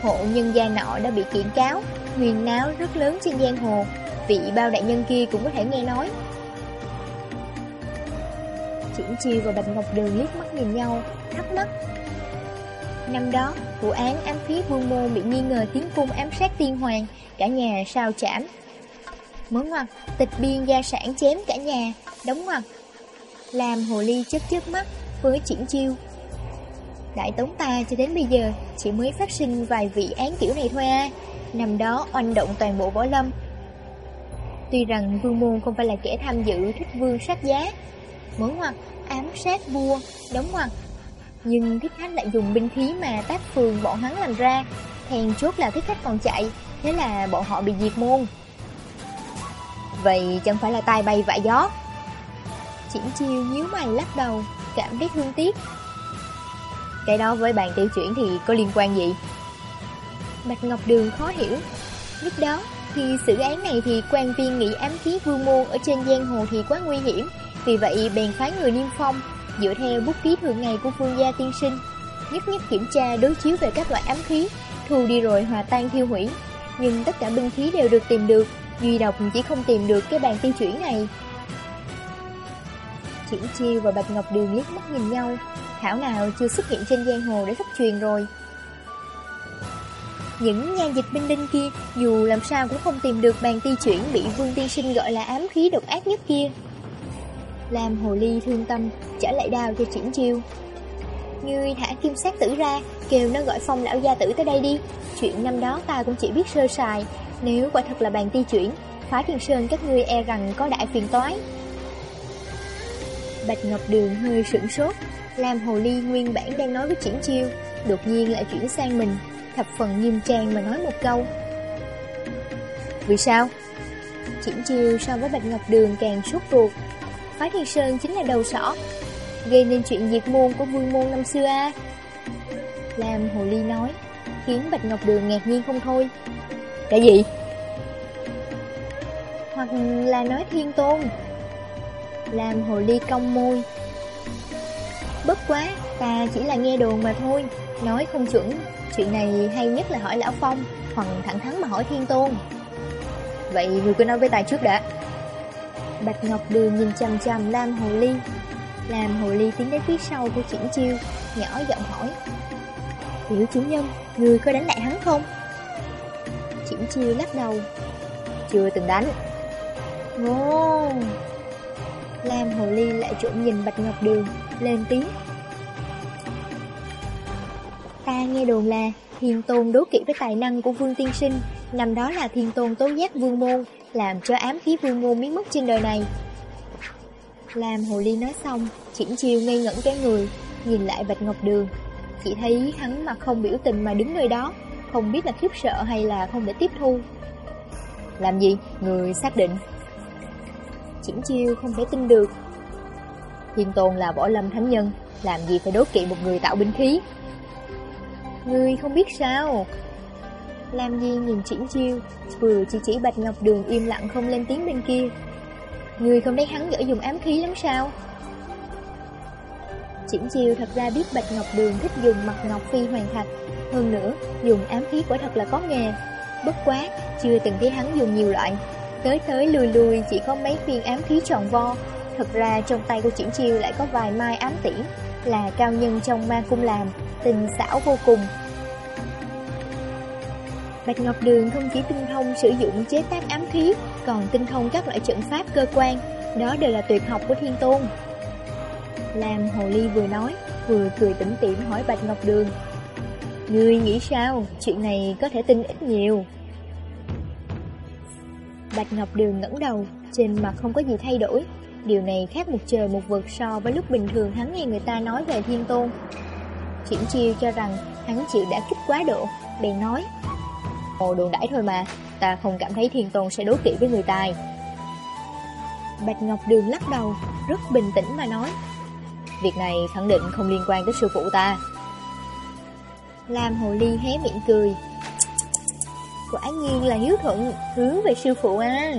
Hộ nhân gia nọ đã bị kiện cáo, huyền náo rất lớn trên giang hồ, vị bao đại nhân kia cũng có thể nghe nói. Triển Chiêu và Bạch Ngọc Đường liếc mắt nhìn nhau, thắc mắc. Năm đó, vụ án ám khí vương môn bị nghi ngờ tiến cung ám sát tiên hoàng, cả nhà sao chảm. Mở ngoặt, tịch biên gia sản chém cả nhà, đóng ngoặt. Làm hồ ly chớp chớp mắt với triển chiêu. Đại tống ta cho đến bây giờ chỉ mới phát sinh vài vị án kiểu này thôi à. Năm đó, oanh động toàn bộ võ lâm. Tuy rằng vương môn không phải là kẻ tham dự thích vương sát giá, Mở ngoặt ám sát vua, Đóng ngoặt Nhưng thích khách lại dùng binh khí mà tác phường bọn hắn làm ra Hèn chốt là thích khách còn chạy, Thế là bọn họ bị diệt môn. Vậy chẳng phải là tai bay vạ gió. Triển chiêu nhíu mày lắc đầu, Cảm thấy thương tiếc. Cái đó với bàn tiêu chuyển thì có liên quan gì? Bạch Ngọc Đường khó hiểu. Lúc đó, khi xử án này thì quan viên nghĩ ám khí vương môn ở trên giang hồ thì quá nguy hiểm, vì vậy bèn phái người niêm phong, dựa theo bút ký thường ngày của vương gia tiên sinh, nhất nhất kiểm tra đối chiếu về các loại ám khí, thu đi rồi hòa tan thiêu hủy. Nhưng tất cả binh khí đều được tìm được, duy độc chỉ không tìm được cái bàn tiêu chuyển này. Triển Chiêu và Bạch Ngọc Đường liếc mắt nhìn nhau, thảo nào chưa xuất hiện trên giang hồ để thất truyền rồi. Những nhan dịch binh đinh kia, Dù làm sao cũng không tìm được bàn ti chuyển Bị Vương Tiên Sinh gọi là ám khí độc ác nhất kia. Làm hồ ly thương tâm Trở lại đao cho triển chiêu. Ngươi thả kim sát tử ra, Kêu nó gọi phong lão gia tử tới đây đi. Chuyện năm đó ta cũng chỉ biết sơ sài, Nếu quả thật là bàn ti chuyển, Phá Thiên Sơn các ngươi e rằng có đại phiền toái. Bạch Ngọc Đường hơi sửng sốt Làm hồ ly nguyên bản đang nói với triển chiêu, Đột nhiên lại chuyển sang mình thập phần nghiêm trang mà nói một câu. Vì sao? Triển chiêu so với Bạch Ngọc Đường càng sốt ruột. Phái Thiên Sơn chính là đầu sỏ, gây nên chuyện diệt môn của vương môn năm xưa a. À? Lam Hồ Ly nói, khiến Bạch Ngọc Đường ngạc nhiên không thôi. Cái gì? Hoặc là nói thiên tôn. Lam Hồ Ly cong môi. Bất quá, ta chỉ là nghe đồn mà thôi, nói không chuẩn Chuyện này hay nhất là hỏi Lão Phong Hoặc thẳng thắn mà hỏi Thiên Tôn. Vậy người cứ nói với tài trước đã. Bạch Ngọc Đường nhìn chằm chằm Lam Hồ Ly. Lam Hồ Ly tiến đến phía sau của Triển Chiêu Nhỏ giọng hỏi. Tiểu chủ nhân, người có đánh lại hắn không? Triển Chiêu lắc đầu. Chưa từng đánh. Ngô! Lam Hồ Ly lại trộm nhìn Bạch Ngọc Đường Lên tiếng. Nghe đồn là Thiên Tôn đố kỵ với tài năng của Vương Tiên Sinh. Năm đó là Thiên Tôn tố giác Vương Môn, Làm cho ám khí Vương Môn biến mất trên đời này. Làm Hồ Ly nói xong Triển chiêu ngây ngẩn cái người, Nhìn lại Bạch Ngọc Đường. Chỉ thấy hắn mặt không biểu tình mà đứng nơi đó, Không biết là khiếp sợ hay là không để tiếp thu. Làm gì? Người xác định. Triển chiêu không thể tin được. Thiên Tôn là võ lâm thánh nhân, Làm gì phải đố kỵ một người tạo binh khí? Ngươi không biết sao? Lam Di nhìn triển chiêu Vừa chỉ chỉ Bạch Ngọc Đường im lặng không lên tiếng bên kia. Ngươi không thấy hắn dở dùng ám khí lắm sao? Triển chiêu thật ra biết Bạch Ngọc Đường thích dùng mặt ngọc phi hoàng thạch. Hơn nữa, dùng ám khí quả thật là có nghề. Bất quá, chưa từng thấy hắn dùng nhiều loại. Tới tới lùi lùi chỉ có mấy viên ám khí tròn vo. Thật ra trong tay của Triển Chiêu lại có vài mai ám tiễn là cao nhân trong ma cung làm, Tình xảo vô cùng. Bạch Ngọc Đường không chỉ tinh thông sử dụng chế tác ám khí, Còn tinh thông các loại trận pháp cơ quan, Đó đều là tuyệt học của Thiên Tôn. Làm Hồ Ly vừa nói, Vừa cười tủm tỉm hỏi Bạch Ngọc Đường, Ngươi nghĩ sao? Chuyện này có thể tin ít nhiều. Bạch Ngọc Đường ngẩng đầu, Trên mặt không có gì thay đổi. Điều này khác một trời một vực so với lúc bình thường hắn nghe người ta nói về Thiên Tôn. Triển chiêu cho rằng hắn chịu đã kích quá độ, Bèn nói Ồ đồn đãi thôi mà, Ta không cảm thấy Thiên Tôn sẽ đối kỵ với người tài Bạch Ngọc Đường lắc đầu, Rất bình tĩnh mà nói, Việc này khẳng định không liên quan tới sư phụ ta. Lam Hồ Ly hé miệng cười, Quả nhiên là hiếu thuận Hướng về sư phụ à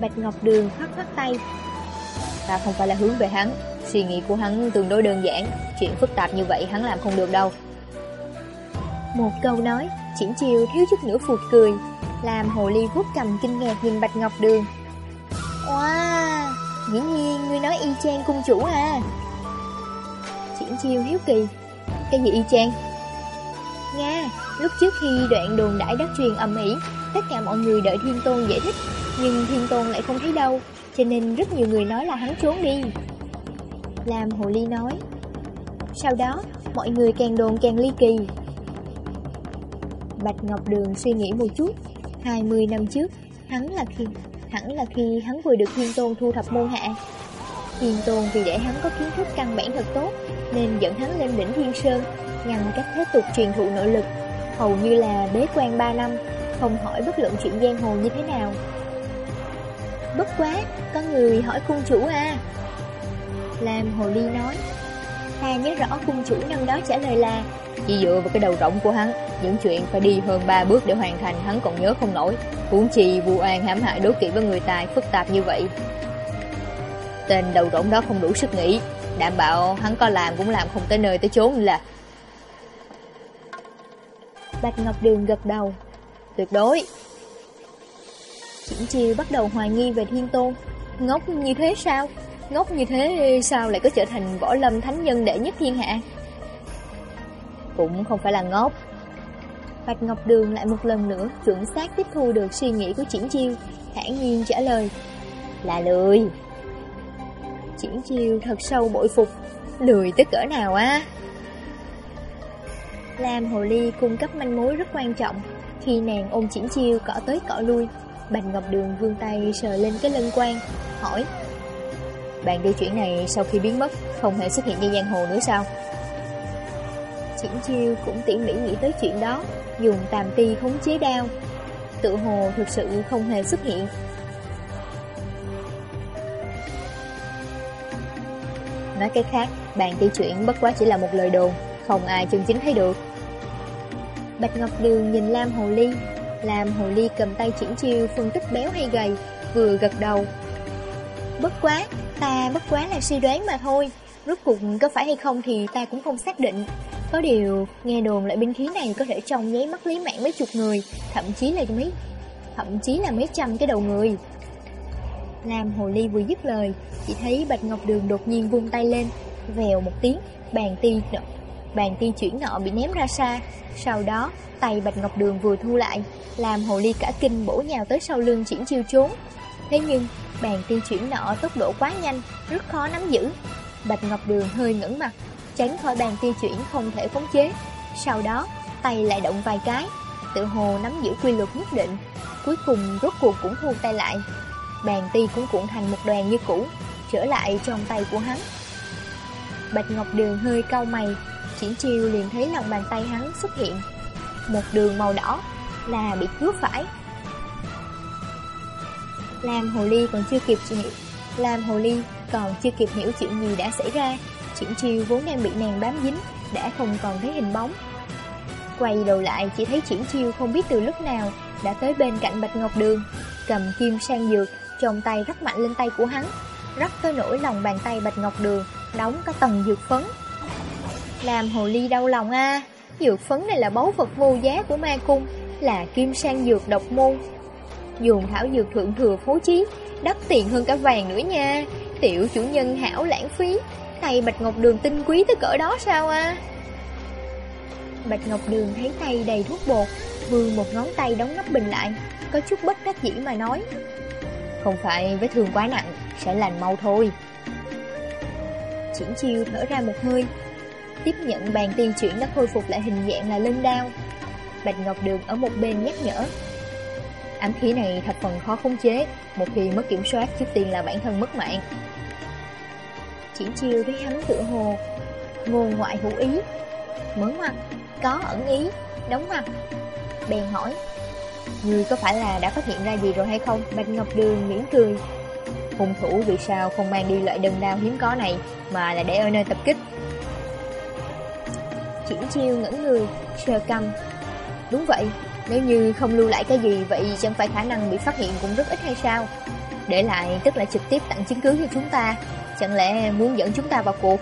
Bạch Ngọc Đường khoát khoát tay. Ta không phải là hướng về hắn. Suy nghĩ của hắn tương đối đơn giản. Chuyện phức tạp như vậy hắn làm không được đâu. Một câu nói Triển chiều thiếu chút nữa phụt cười Làm hồ ly vuốt cầm kinh ngạc nhìn Bạch Ngọc Đường. Wow! Dĩ nhiên ngươi nói y chang cung chủ à. Triển chiêu hiếu kỳ. Cái gì y chang? Nga Lúc trước khi đoạn đồn đãi đất truyền ầm ĩ Tất cả mọi người đợi Thiên Tôn giải thích nhưng Thiên Tôn lại không thấy đâu, Cho nên rất nhiều người nói là hắn trốn đi. Làm Hồ Ly nói, Sau đó, Mọi người càng đồn càng ly kỳ. Bạch Ngọc Đường suy nghĩ một chút 20 năm trước, Hắn là khi Hẳn là khi hắn vừa được Thiên Tôn thu thập môn hạ. Thiên Tôn vì để hắn có kiến thức căn bản thật tốt, Nên dẫn hắn lên đỉnh Thiên Sơn, Ngăn cách thế tục truyền thụ nội lực. Hầu như là bế quan 3 năm, Không hỏi bất luận chuyện giang hồ như thế nào. Bất quá, Có người hỏi cung chủ à. Làm hồ ly nói, Ta nhớ rõ cung chủ năm đó trả lời là, Chỉ dựa vào cái đầu rộng của hắn, Những chuyện phải đi hơn 3 bước để hoàn thành Hắn còn nhớ không nổi. Huống chi vụ an hãm hại đối kỵ với người tài phức tạp như vậy. Tên đầu rộng đó không đủ sức nghĩ, Đảm bảo hắn có làm cũng làm không tới nơi tới chốn là Bạch Ngọc Đường gật đầu, Tuyệt đối. Triển chiêu bắt đầu hoài nghi về thiên tôn Ngốc như thế sao Ngốc như thế sao lại có trở thành võ lâm thánh nhân đệ nhất thiên hạ Cũng không phải là ngốc Bạch Ngọc Đường lại một lần nữa chuẩn xác tiếp thu được suy nghĩ của Triển Chiêu, thản nhiên trả lời. Là lười. Triển Chiêu thật sâu bội phục, lười tới cỡ nào á? Lam Hồ Ly cung cấp manh mối rất quan trọng. Khi nàng ôm Triển Chiêu cỏ tới cỏ lui, Bạch Ngọc Đường vươn tay sờ lên cái lân quan, hỏi. Bạn đi chuyển này sau khi biến mất, không hề xuất hiện trên giang hồ nữa sao? Triển Chiêu cũng tỉ mỉ nghĩ tới chuyện đó, dùng tàm ti khống chế đao. Tự hồ thực sự không hề xuất hiện. Nói cái khác, bạn đi chuyển bất quá chỉ là một lời đồn, không ai chân chính thấy được. Bạch Ngọc Đường nhìn Lam Hồ Ly, làm Hồ Ly cầm tay triển chiêu phân tích béo hay gầy, vừa gật đầu. Bất quá, ta bất quá là suy đoán mà thôi, rốt cuộc có phải hay không thì ta cũng không xác định. Có điều, nghe đồn loại binh khí này có thể trong nháy mắt lấy mạng mấy chục người, thậm chí là mấy thậm chí là mấy trăm cái đầu người. làm Hồ Ly vừa dứt lời, chỉ thấy Bạch Ngọc Đường đột nhiên vung tay lên, vèo một tiếng, bàn ti bàn tiên chuyển nọ bị ném ra xa. Sau đó, tay Bạch Ngọc Đường vừa thu lại, làm Hồ Ly cả kinh bổ nhào tới sau lưng triển chiêu trốn. Thế nhưng, bàn tiên chuyển nọ tốc độ quá nhanh, rất khó nắm giữ. Bạch Ngọc Đường hơi ngẩn mặt, tránh khỏi bàn tia chuyển không thể khống chế. Sau đó, tay lại động vài cái, tự hồ nắm giữ quy luật nhất định. Cuối cùng rốt cuộc cũng thu tay lại. Bàn ti cũng cuộn thành một đoàn như cũ, trở lại trong tay của hắn. Bạch Ngọc Đường hơi cau mày, triển chiêu liền thấy lòng bàn tay hắn xuất hiện. Một đường màu đỏ, là bị cướp phải. Làm hồ ly còn chưa kịp hiểu, làm hồ ly còn chưa kịp hiểu chuyện gì đã xảy ra, Triển chiêu vốn đang bị nàng bám dính, đã không còn thấy hình bóng. Quay đầu lại chỉ thấy Triển chiêu không biết từ lúc nào đã tới bên cạnh Bạch Ngọc Đường, cầm kim sang dược trong tay rất mạnh lên tay của hắn, rất tới nỗi lòng bàn tay Bạch Ngọc Đường đóng có tầng dược phấn. Làm hồ ly đau lòng a, dược phấn này là báu vật vô giá của ma cung, là kim sang dược độc môn. Dùng thảo dược thượng thừa phối trí, đắt tiền hơn cả vàng nữa nha. Tiểu chủ nhân hảo lãng phí, tay Bạch Ngọc Đường tinh quý tới cỡ đó sao a? Bạch Ngọc Đường thấy tay đầy thuốc bột, vương một ngón tay đóng nắp bình lại, có chút bất đắc dĩ mà nói. Không phải vết thương quá nặng, sẽ lành mau thôi. Triển chiêu thở ra một hơi, tiếp nhận bàn tiên chuyển đã khôi phục lại hình dạng là linh đao. Bạch Ngọc Đường ở một bên nhắc nhở. Ám khí này thật phần khó khống chế, một khi mất kiểm soát trước tiên là bản thân mất mạng. Triển chiêu với hắn tựa hồ, ngôn ngoại hữu ý, mở mặt, có ẩn ý, đóng mặt. Bèn hỏi, Người có phải là đã phát hiện ra gì rồi hay không? Bạch Ngọc Đường mỉm cười. Hung thủ vì sao không mang đi loại đơn đao hiếm có này mà là để ở nơi tập kích? Triển chiêu ngẩn người, sờ cầm. Đúng vậy, nếu như không lưu lại cái gì vậy chẳng phải khả năng bị phát hiện cũng rất ít hay sao? Để lại tức là trực tiếp tặng chứng cứ cho chúng ta, chẳng lẽ muốn dẫn chúng ta vào cuộc?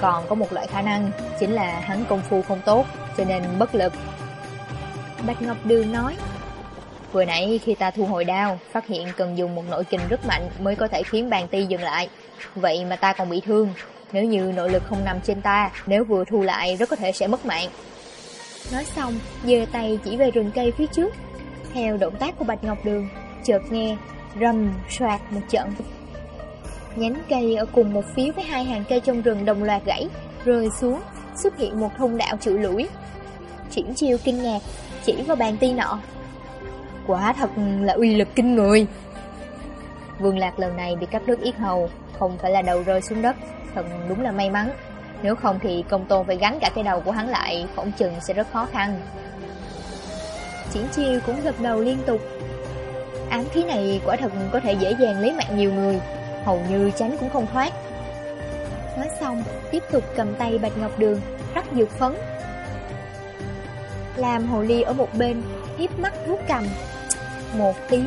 Còn có một loại khả năng, chính là hắn công phu không tốt, cho nên bất lực. Bạch Ngọc Đường nói, Vừa nãy khi ta thu hồi đao, phát hiện cần dùng một nội kình rất mạnh mới có thể khiến bàn ti dừng lại. Vậy mà ta còn bị thương. Nếu như nội lực không nằm trên ta, nếu vừa thu lại rất có thể sẽ mất mạng. Nói xong, giơ tay chỉ về rừng cây phía trước. Theo động tác của Bạch Ngọc Đường, chợt nghe rầm soạt một trận. Nhánh cây ở cùng một phía với hai hàng cây trong rừng đồng loạt gãy, rơi xuống, xuất hiện một thông đạo chữ lũi. Triển chiêu kinh ngạc, chỉ vào bàn ti nọ. Quả thật là uy lực kinh người. Vương Lạc lần này bị cắt đứt yết hầu, không phải là đầu rơi xuống đất, thật đúng là may mắn. Nếu không thì công tôn phải gắn cả cái đầu của hắn lại, phỏng chừng sẽ rất khó khăn. Triển chiêu cũng gật đầu liên tục. Ám khí này quả thật có thể dễ dàng lấy mạng nhiều người, hầu như tránh cũng không thoát. Nói xong, tiếp tục cầm tay Bạch Ngọc Đường, rắc dược phấn. Làm hồ ly ở một bên, hiếp mắt vuốt cầm. Một tiếng,